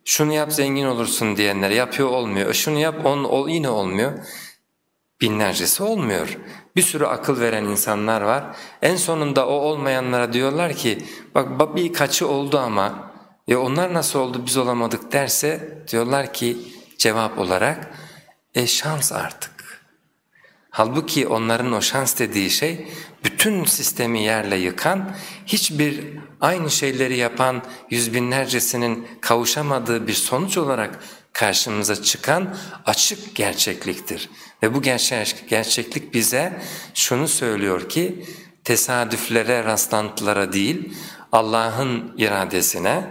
Şunu yap zengin olursun diyenler yapıyor olmuyor, şunu yap on, yine olmuyor. Binlercesi olmuyor. Bir sürü akıl veren insanlar var. En sonunda o olmayanlara diyorlar ki bak birkaçı oldu ama ya onlar nasıl oldu biz olamadık derse diyorlar ki cevap olarak e şans artık. Halbuki onların o şans dediği şey bütün sistemi yerle yıkan, hiçbir aynı şeyleri yapan yüz binlercesinin kavuşamadığı bir sonuç olarak karşımıza çıkan açık gerçekliktir. Ve bu gerçeklik bize şunu söylüyor ki tesadüflere, rastlantılara değil Allah'ın iradesine,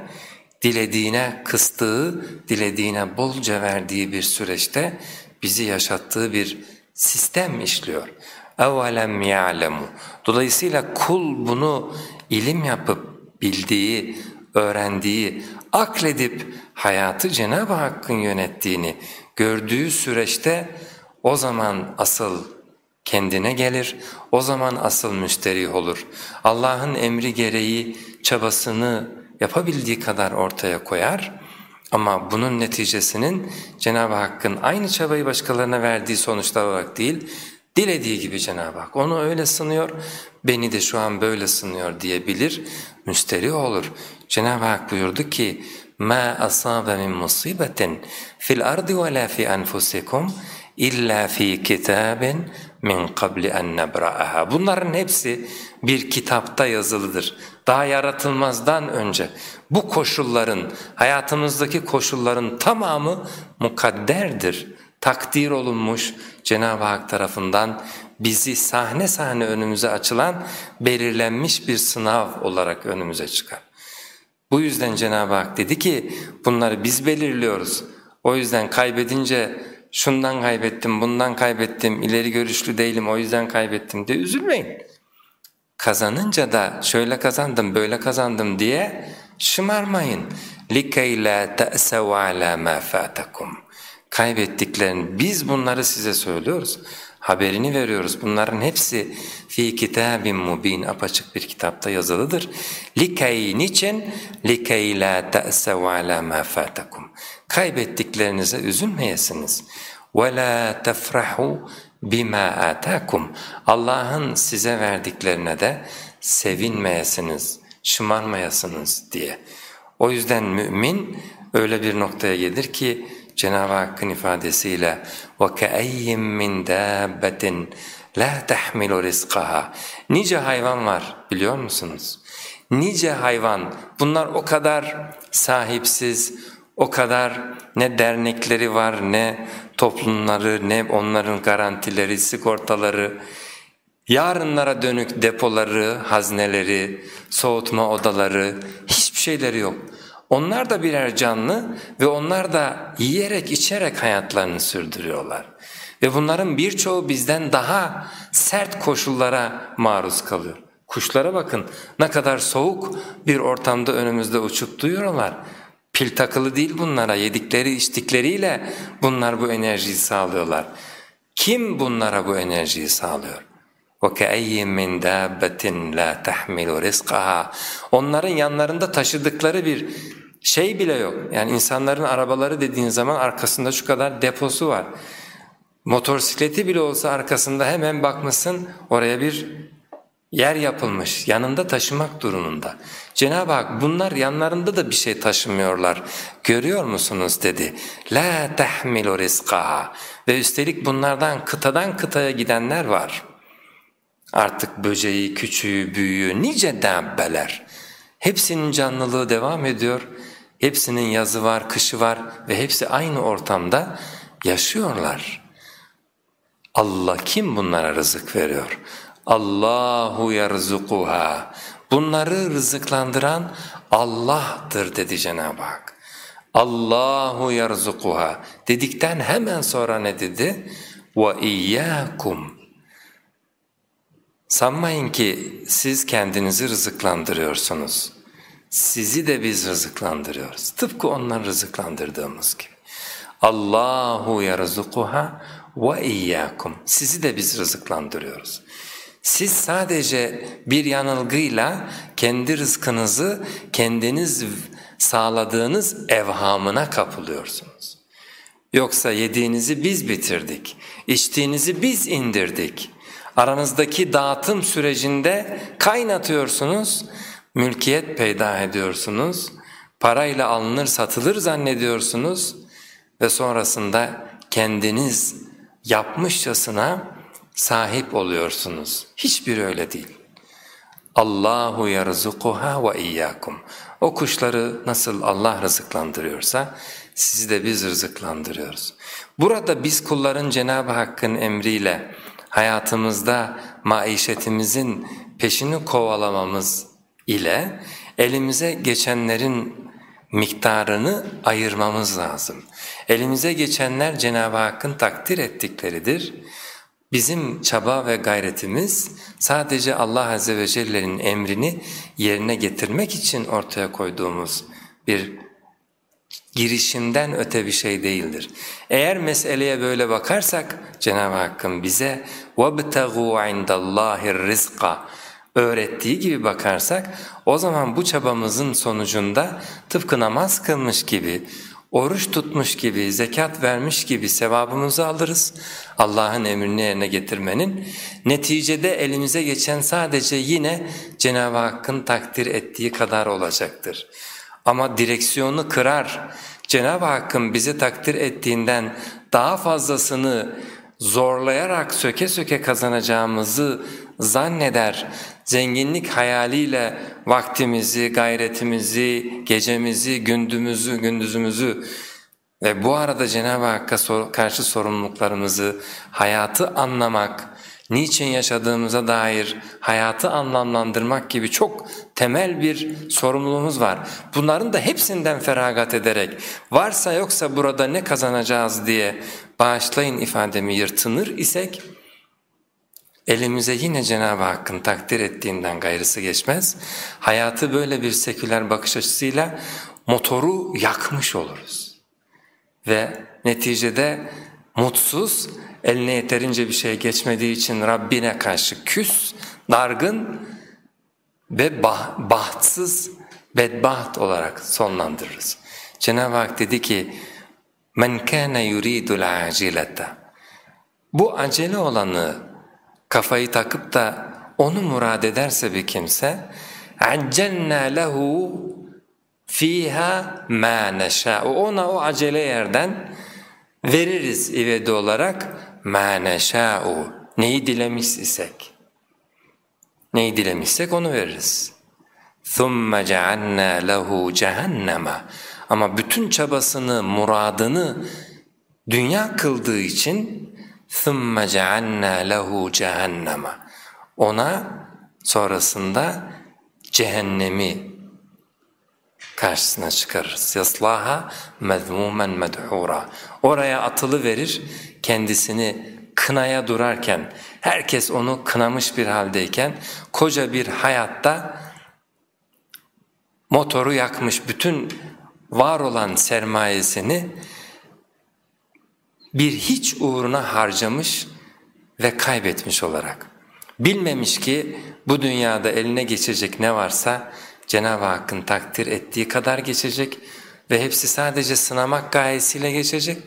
dilediğine kıstığı, dilediğine bolca verdiği bir süreçte bizi yaşattığı bir sistem işliyor. اَوَلَمْ يَعْلَمُ Dolayısıyla kul bunu ilim yapıp bildiği, öğrendiği, akledip hayatı Cenab-ı Hakk'ın yönettiğini gördüğü süreçte o zaman asıl kendine gelir, o zaman asıl müsterih olur. Allah'ın emri gereği çabasını yapabildiği kadar ortaya koyar ama bunun neticesinin Cenab-ı Hakk'ın aynı çabayı başkalarına verdiği sonuçlar olarak değil, dilediği gibi Cenab-ı Hak onu öyle sınıyor, beni de şu an böyle sınıyor diyebilir, müsterih olur. Cenab-ı Hak buyurdu ki, مَا أَصَابَ مِنْ مُصِيبَةٍ فِي الْأَرْضِ وَلَا فِي أَنْفُسِكُمْ İlla fi kitabin min qabli en nebra'aha. Bunların hepsi bir kitapta yazılıdır. Daha yaratılmazdan önce bu koşulların, hayatımızdaki koşulların tamamı mukadderdir. Takdir olunmuş Cenab-ı Hak tarafından bizi sahne sahne önümüze açılan belirlenmiş bir sınav olarak önümüze çıkar. Bu yüzden Cenab-ı Hak dedi ki bunları biz belirliyoruz. O yüzden kaybedince şundan kaybettim, bundan kaybettim, ileri görüşlü değilim o yüzden kaybettim diye üzülmeyin. Kazanınca da şöyle kazandım, böyle kazandım diye şımarmayın. لِكَيْ لَا تَأْسَوْ عَلَى مَا فَاتَكُمْ Kaybettiklerini biz bunları size söylüyoruz. Haberini veriyoruz. Bunların hepsi fi kitabin mubin apaçık bir kitapta yazılıdır. Likay niçin? Likay la ta'sev ala ma fatakum. Kaybettiklerinize üzülmeyesiniz. Ve la tefrahu bima atakum. Allah'ın size verdiklerine de sevinmeyesiniz, şımarmayasınız diye. O yüzden mümin öyle bir noktaya gelir ki Cenab-ı Hakk'ın ifadesiyle وَكَأَيِّمْ مِنْ دَابَّةٍ لَا تَحْمِلُ رِزْقَهَا Nice hayvan var biliyor musunuz? Nice hayvan bunlar o kadar sahipsiz, o kadar ne dernekleri var ne toplumları ne onların garantileri, sigortaları, yarınlara dönük depoları, hazneleri, soğutma odaları hiçbir şeyleri yok. Onlar da birer canlı ve onlar da yiyerek içerek hayatlarını sürdürüyorlar. Ve bunların birçoğu bizden daha sert koşullara maruz kalıyor. Kuşlara bakın ne kadar soğuk bir ortamda önümüzde uçup duyuyorlar. Pil takılı değil bunlara yedikleri içtikleriyle bunlar bu enerjiyi sağlıyorlar. Kim bunlara bu enerjiyi sağlıyor? وَكَأَيِّمْ مِنْ دَابَّةٍ لَا تَحْمِلُ رِزْقَهَا Onların yanlarında taşıdıkları bir şey bile yok. Yani insanların arabaları dediğin zaman arkasında şu kadar deposu var. Motosikleti bile olsa arkasında hemen bakmışsın oraya bir yer yapılmış, yanında taşımak durumunda. Cenab-ı Hak bunlar yanlarında da bir şey taşımıyorlar. Görüyor musunuz dedi. La tahmilu rizqaha. Ve üstelik bunlardan kıtadan kıtaya gidenler var. Artık böceği, küçüğü, büyüğü, nice dabbeler. Hepsinin canlılığı devam ediyor. Hepsinin yazı var, kışı var ve hepsi aynı ortamda yaşıyorlar. Allah kim bunlara rızık veriyor? Allahu yerzukuha. Bunları rızıklandıran Allah'tır dedi Cenab-ı Hak. Allahu yerzukuha dedikten hemen sonra ne dedi? Ve iyyakum. Sanmayın ki siz kendinizi rızıklandırıyorsunuz. Sizi de biz rızıklandırıyoruz. Tıpkı onları rızıklandırdığımız gibi. Allahu yerzukuha ve iyyakum. Sizi de biz rızıklandırıyoruz. Siz sadece bir yanılgıyla kendi rızkınızı kendiniz sağladığınız evhamına kapılıyorsunuz. Yoksa yediğinizi biz bitirdik, içtiğinizi biz indirdik. Aranızdaki dağıtım sürecinde kaynatıyorsunuz, mülkiyet peyda ediyorsunuz, parayla alınır satılır zannediyorsunuz ve sonrasında kendiniz yapmışçasına sahip oluyorsunuz. Hiçbir öyle değil. Allahu yarzuquha ve iyyakum. O kuşları nasıl Allah rızıklandırıyorsa sizi de biz rızıklandırıyoruz. Burada biz kulların Cenab-ı Hakk'ın emriyle hayatımızda maişetimizin peşini kovalamamız ile elimize geçenlerin miktarını ayırmamız lazım. Elimize geçenler Cenab-ı Hakk'ın takdir ettikleridir. Bizim çaba ve gayretimiz sadece Allah Azze ve Celle'nin emrini yerine getirmek için ortaya koyduğumuz bir girişimden öte bir şey değildir. Eğer meseleye böyle bakarsak Cenab-ı Hakk'ın bize وَابْتَغُوا عِنْدَ اللّٰهِ الرِّزْقَ öğrettiği gibi bakarsak o zaman bu çabamızın sonucunda tıpkı namaz kılmış gibi, oruç tutmuş gibi, zekat vermiş gibi sevabımızı alırız. Allah'ın emrini yerine getirmenin neticede elimize geçen sadece yine Cenab-ı Hakk'ın takdir ettiği kadar olacaktır. Ama direksiyonu kırar, Cenab-ı Hakk'ın bize takdir ettiğinden daha fazlasını zorlayarak söke söke kazanacağımızı zanneder, zenginlik hayaliyle vaktimizi, gayretimizi, gecemizi, gündüzümüzü, gündüzümüzü ve bu arada Cenab-ı Hakk'a karşı sorumluluklarımızı, hayatı anlamak, niçin yaşadığımıza dair hayatı anlamlandırmak gibi çok temel bir sorumluluğumuz var. Bunların da hepsinden feragat ederek varsa yoksa burada ne kazanacağız diye bağışlayın ifademi yırtınır isek elimize yine Cenab-ı Hakk'ın takdir ettiğinden gayrısı geçmez. Hayatı böyle bir seküler bakış açısıyla motoru yakmış oluruz. Ve neticede mutsuz, eline yeterince bir şey geçmediği için Rabbine karşı küs, dargın ve bah bahtsız, bedbaht olarak sonlandırırız. Cenab-ı Hak dedi ki, men kana yuridul acilata. Bu acele olanı kafayı takıp da onu murad ederse bir kimse accelna lehu fiha ma neşâ'u ona o acele yerden veririz ivedi olarak ma neşâ'u neyi dilemiş isek neyi dilemişsek onu veririz ثُمَّ جَعَلْنَا لَهُ جَهَنَّمَ ama bütün çabasını, muradını dünya kıldığı için ثُمَّ جَعَلْنَا لَهُ جَهَنَّمَ Ona sonrasında cehennemi karşısına çıkarırız. yaslaha mezmumen medhura. Oraya atılı verir, kendisini kınaya durarken, herkes onu kınamış bir haldeyken, koca bir hayatta motoru yakmış, bütün var olan sermayesini bir hiç uğruna harcamış ve kaybetmiş olarak. Bilmemiş ki bu dünyada eline geçecek ne varsa Cenab-ı Hakk'ın takdir ettiği kadar geçecek ve hepsi sadece sınamak gayesiyle geçecek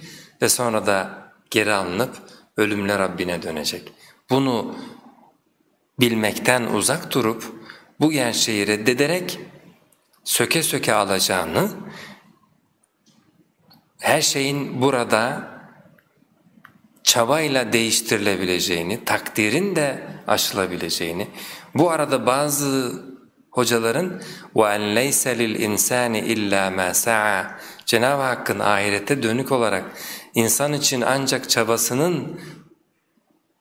ve sonra da geri alınıp ölümle Rabbine dönecek. Bunu bilmekten uzak durup bu gerçeği reddederek söke söke alacağını, her şeyin burada çabayla değiştirilebileceğini, takdirin de aşılabileceğini, bu arada bazı hocaların وَاَنْ لَيْسَ لِلْاِنْسَانِ اِلَّا مَا سَعَى Cenab-ı Hakk'ın ahirete dönük olarak insan için ancak çabasının,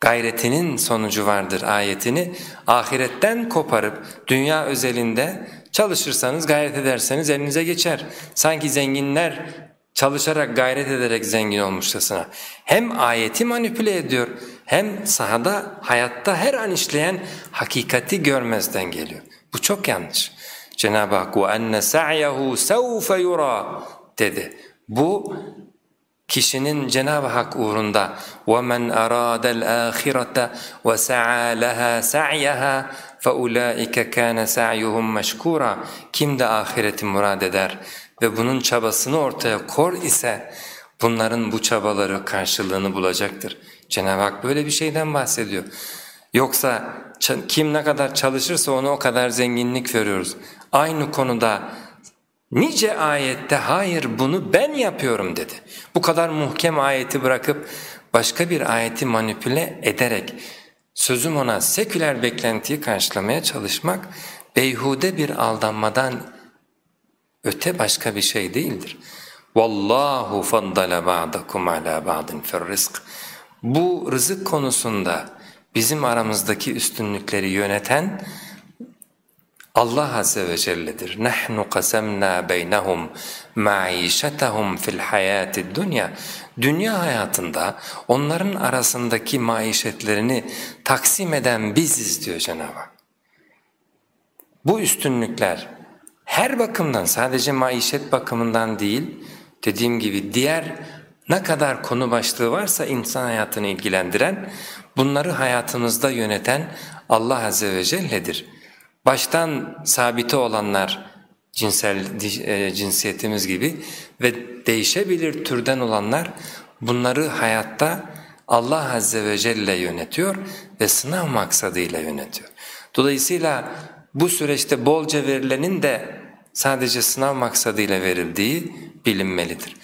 gayretinin sonucu vardır ayetini ahiretten koparıp dünya özelinde çalışırsanız gayret ederseniz elinize geçer. Sanki zenginler çalışarak gayret ederek zengin olmuşçasına. Hem ayeti manipüle ediyor hem sahada hayatta her an işleyen hakikati görmezden geliyor. Bu çok yanlış. Cenab-ı Hak وَاَنَّ سَعْيَهُ سَوْفَ يُرَى dedi. Bu kişinin Cenab-ı Hak uğrunda وَمَنْ أَرَادَ الْآخِرَةَ وَسَعَى لَهَا سَعْيَهَا فَاُولَٰئِكَ كَانَ سَعْيُهُمْ مَشْكُورًا Kim de ahireti murad eder ve bunun çabasını ortaya kor ise bunların bu çabaları karşılığını bulacaktır. Cenab-ı Hak böyle bir şeyden bahsediyor. Yoksa kim ne kadar çalışırsa ona o kadar zenginlik veriyoruz. Aynı konuda nice ayette hayır bunu ben yapıyorum dedi. Bu kadar muhkem ayeti bırakıp başka bir ayeti manipüle ederek Sözüm ona seküler beklentiyi karşılamaya çalışmak beyhude bir aldanmadan öte başka bir şey değildir. Vallahu faddala ba'dakum ala ba'din fi'r Bu rızık konusunda bizim aramızdaki üstünlükleri yöneten Allah Azze ve Celle'dir. Nahnu qasamna beynehum maişetehum fil hayatid dunya. Dünya hayatında onların arasındaki maişetlerini taksim eden biziz diyor Cenab-ı. Bu üstünlükler her bakımdan sadece maişet bakımından değil, dediğim gibi diğer ne kadar konu başlığı varsa insan hayatını ilgilendiren, bunları hayatımızda yöneten Allah Azze ve Celle'dir. Baştan sabiti olanlar cinsel e, cinsiyetimiz gibi ve değişebilir türden olanlar bunları hayatta Allah Azze ve Celle yönetiyor ve sınav maksadıyla yönetiyor. Dolayısıyla bu süreçte bolca verilenin de sadece sınav maksadıyla verildiği bilinmelidir.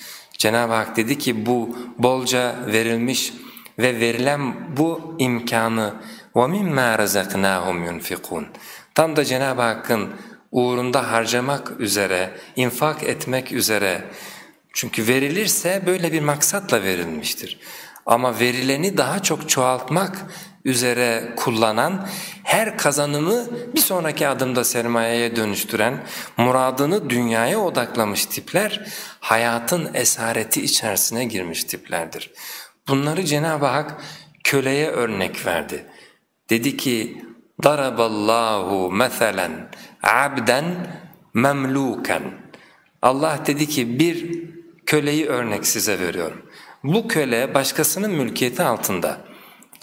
Cenab-ı Hak dedi ki bu bolca verilmiş ve verilen bu imkanı وَمِمَّا رَزَقْنَاهُمْ يُنْفِقُونَ Tam da Cenab-ı Hakk'ın uğrunda harcamak üzere, infak etmek üzere. Çünkü verilirse böyle bir maksatla verilmiştir. Ama verileni daha çok çoğaltmak üzere kullanan, her kazanımı bir sonraki adımda sermayeye dönüştüren, muradını dünyaya odaklamış tipler, hayatın esareti içerisine girmiş tiplerdir. Bunları Cenab-ı Hak köleye örnek verdi. Dedi ki, ضَرَبَ اللّٰهُ مَثَلًا عَبْدًا مَمْلُوكًا Allah dedi ki bir köleyi örnek size veriyorum. Bu köle başkasının mülkiyeti altında.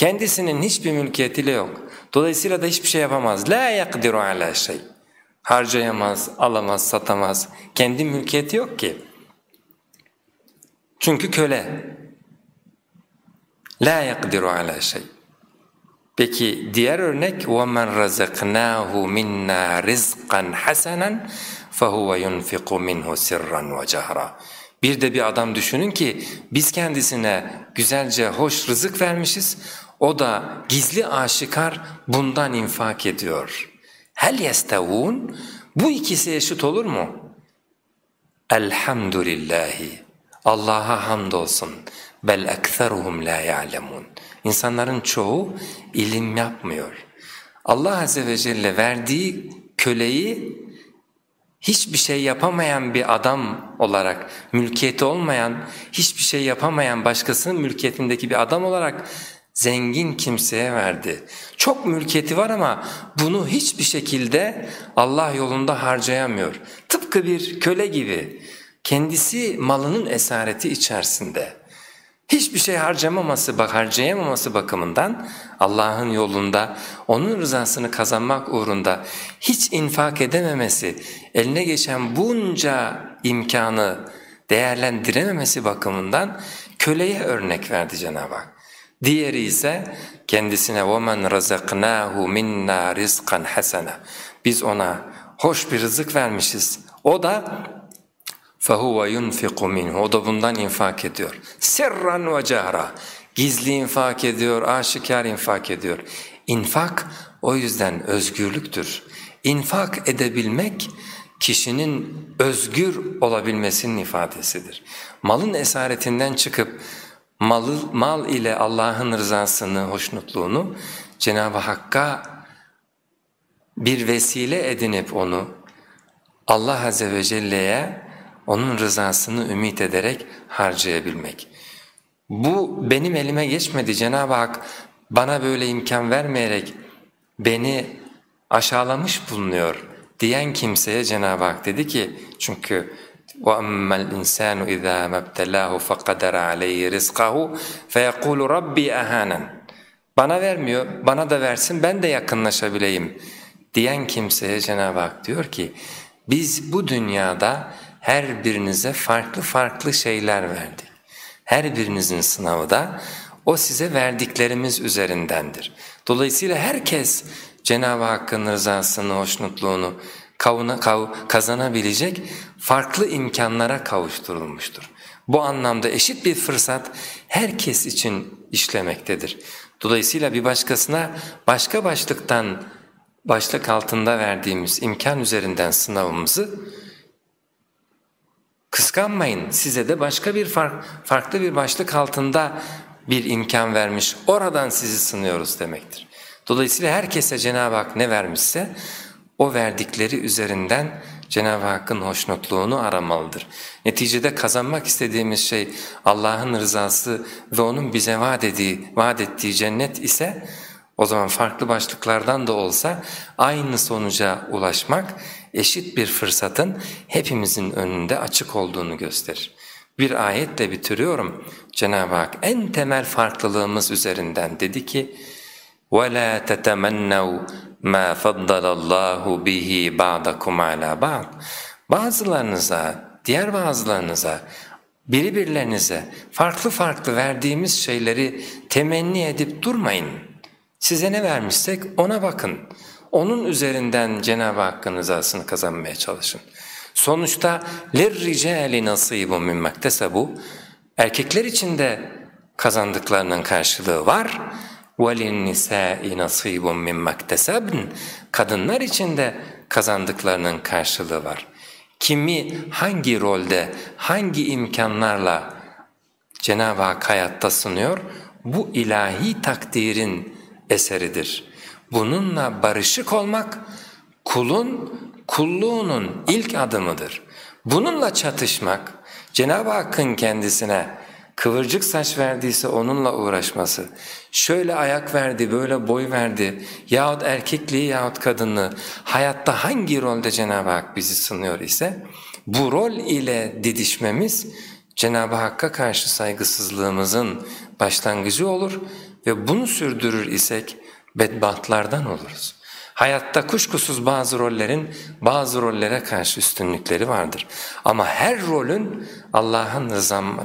Kendisinin hiçbir mülkiyetiyle yok. Dolayısıyla da hiçbir şey yapamaz. La yakdiru ala şey. Harcayamaz, alamaz, satamaz. Kendi mülkiyeti yok ki. Çünkü köle. La yakdiru ala şey. Peki diğer örnek وَمَنْ رَزَقْنَاهُ مِنَّا رِزْقًا حَسَنًا فَهُوَ يُنْفِقُ مِنْهُ سِرًّا وَجَهْرًا Bir de bir adam düşünün ki biz kendisine güzelce hoş rızık vermişiz, o da gizli aşikar bundan infak ediyor. Hel yestevun? Bu ikisi eşit olur mu? Elhamdülillahi. Allah'a hamdolsun. Bel ekseruhum la ya'lemun. İnsanların çoğu ilim yapmıyor. Allah Azze ve Celle verdiği köleyi hiçbir şey yapamayan bir adam olarak, mülkiyeti olmayan, hiçbir şey yapamayan başkasının mülkiyetindeki bir adam olarak zengin kimseye verdi. Çok mülkiyeti var ama bunu hiçbir şekilde Allah yolunda harcayamıyor. Tıpkı bir köle gibi kendisi malının esareti içerisinde hiçbir şey harcamaması, harcayamaması bakımından Allah'ın yolunda onun rızasını kazanmak uğrunda hiç infak edememesi, eline geçen bunca imkanı değerlendirememesi bakımından köleye örnek verdi Cenab-ı Hak. Diğeri ise kendisine وَمَنْ رَزَقْنَاهُ مِنَّا رِزْقًا حَسَنًا Biz ona hoş bir rızık vermişiz. O da فَهُوَ يُنْفِقُ مِنْهُ O da bundan infak ediyor. Sirran ve cehra. Gizli infak ediyor, aşikar infak ediyor. İnfak o yüzden özgürlüktür. İnfak edebilmek kişinin özgür olabilmesinin ifadesidir. Malın esaretinden çıkıp malı, mal ile Allah'ın rızasını, hoşnutluğunu Cenab-ı Hakk'a bir vesile edinip onu Allah Azze ve Celle'ye onun rızasını ümit ederek harcayabilmek. Bu benim elime geçmedi Cenab-ı Hak bana böyle imkan vermeyerek beni aşağılamış bulunuyor diyen kimseye Cenab-ı Hak dedi ki çünkü وَأَمَّا الْاِنْسَانُ اِذَا مَبْتَلَاهُ فَقَدَرَ عَلَيْهِ رِزْقَهُ فَيَقُولُ رَبِّي اَهَانًا Bana vermiyor, bana da versin ben de yakınlaşabileyim diyen kimseye Cenab-ı Hak diyor ki biz bu dünyada her birinize farklı farklı şeyler verdik. Her birinizin sınavı da o size verdiklerimiz üzerindendir. Dolayısıyla herkes Cenab-ı Hakk'ın rızasını, hoşnutluğunu kavuna, kav, kazanabilecek farklı imkanlara kavuşturulmuştur. Bu anlamda eşit bir fırsat herkes için işlemektedir. Dolayısıyla bir başkasına başka başlıktan başlık altında verdiğimiz imkan üzerinden sınavımızı kıskanmayın. Size de başka bir fark, farklı bir başlık altında bir imkan vermiş, oradan sizi sınıyoruz demektir. Dolayısıyla herkese Cenab-ı Hak ne vermişse o verdikleri üzerinden Cenab-ı Hakk'ın hoşnutluğunu aramalıdır. Neticede kazanmak istediğimiz şey Allah'ın rızası ve O'nun bize vaat, ettiği, vaat ettiği cennet ise o zaman farklı başlıklardan da olsa aynı sonuca ulaşmak eşit bir fırsatın hepimizin önünde açık olduğunu gösterir. Bir ayetle bitiriyorum. Cenab-ı Hak en temel farklılığımız üzerinden dedi ki وَلَا تَتَمَنَّوْا مَا فَضَّلَ اللّٰهُ بِهِ بَعْدَكُمْ عَلَى بَعْضٍ Bazılarınıza, diğer bazılarınıza, birbirlerinize farklı farklı verdiğimiz şeyleri temenni edip durmayın. Size ne vermişsek ona bakın. Onun üzerinden Cenab-ı Hakk'ın rızasını kazanmaya çalışın. Sonuçta لِلْرِجَالِ نَصِيبٌ مِنْ مَكْتَسَبُوا Erkekler için de kazandıklarının karşılığı var. وَلِلْنِسَاءِ نَصِيبٌ مِنْ مَكْتَسَبْنَ Kadınlar için de kazandıklarının karşılığı var. Kimi hangi rolde, hangi imkanlarla Cenab-ı Hak hayatta sunuyor? Bu ilahi takdirin eseridir. Bununla barışık olmak kulun kulluğunun ilk adımıdır. Bununla çatışmak Cenab-ı Hakk'ın kendisine kıvırcık saç verdiyse onunla uğraşması, şöyle ayak verdi, böyle boy verdi. Yahut erkekliği yahut kadınlığı. Hayatta hangi rolde Cenab-ı Hak bizi sınıyor ise bu rol ile didişmemiz Cenab-ı Hakk'a karşı saygısızlığımızın başlangıcı olur ve bunu sürdürür isek bedbahtlardan oluruz. Hayatta kuşkusuz bazı rollerin bazı rollere karşı üstünlükleri vardır. Ama her rolün Allah'ın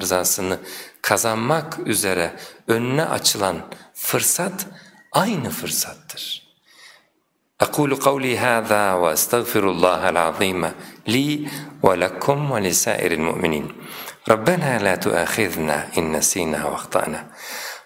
rızasını kazanmak üzere önüne açılan fırsat aynı fırsattır. أقول قولي هذا وأستغفر الله العظيم لي ولكم ولسائر المؤمنين ربنا لا تؤاخذنا إن نسينا واخطأنا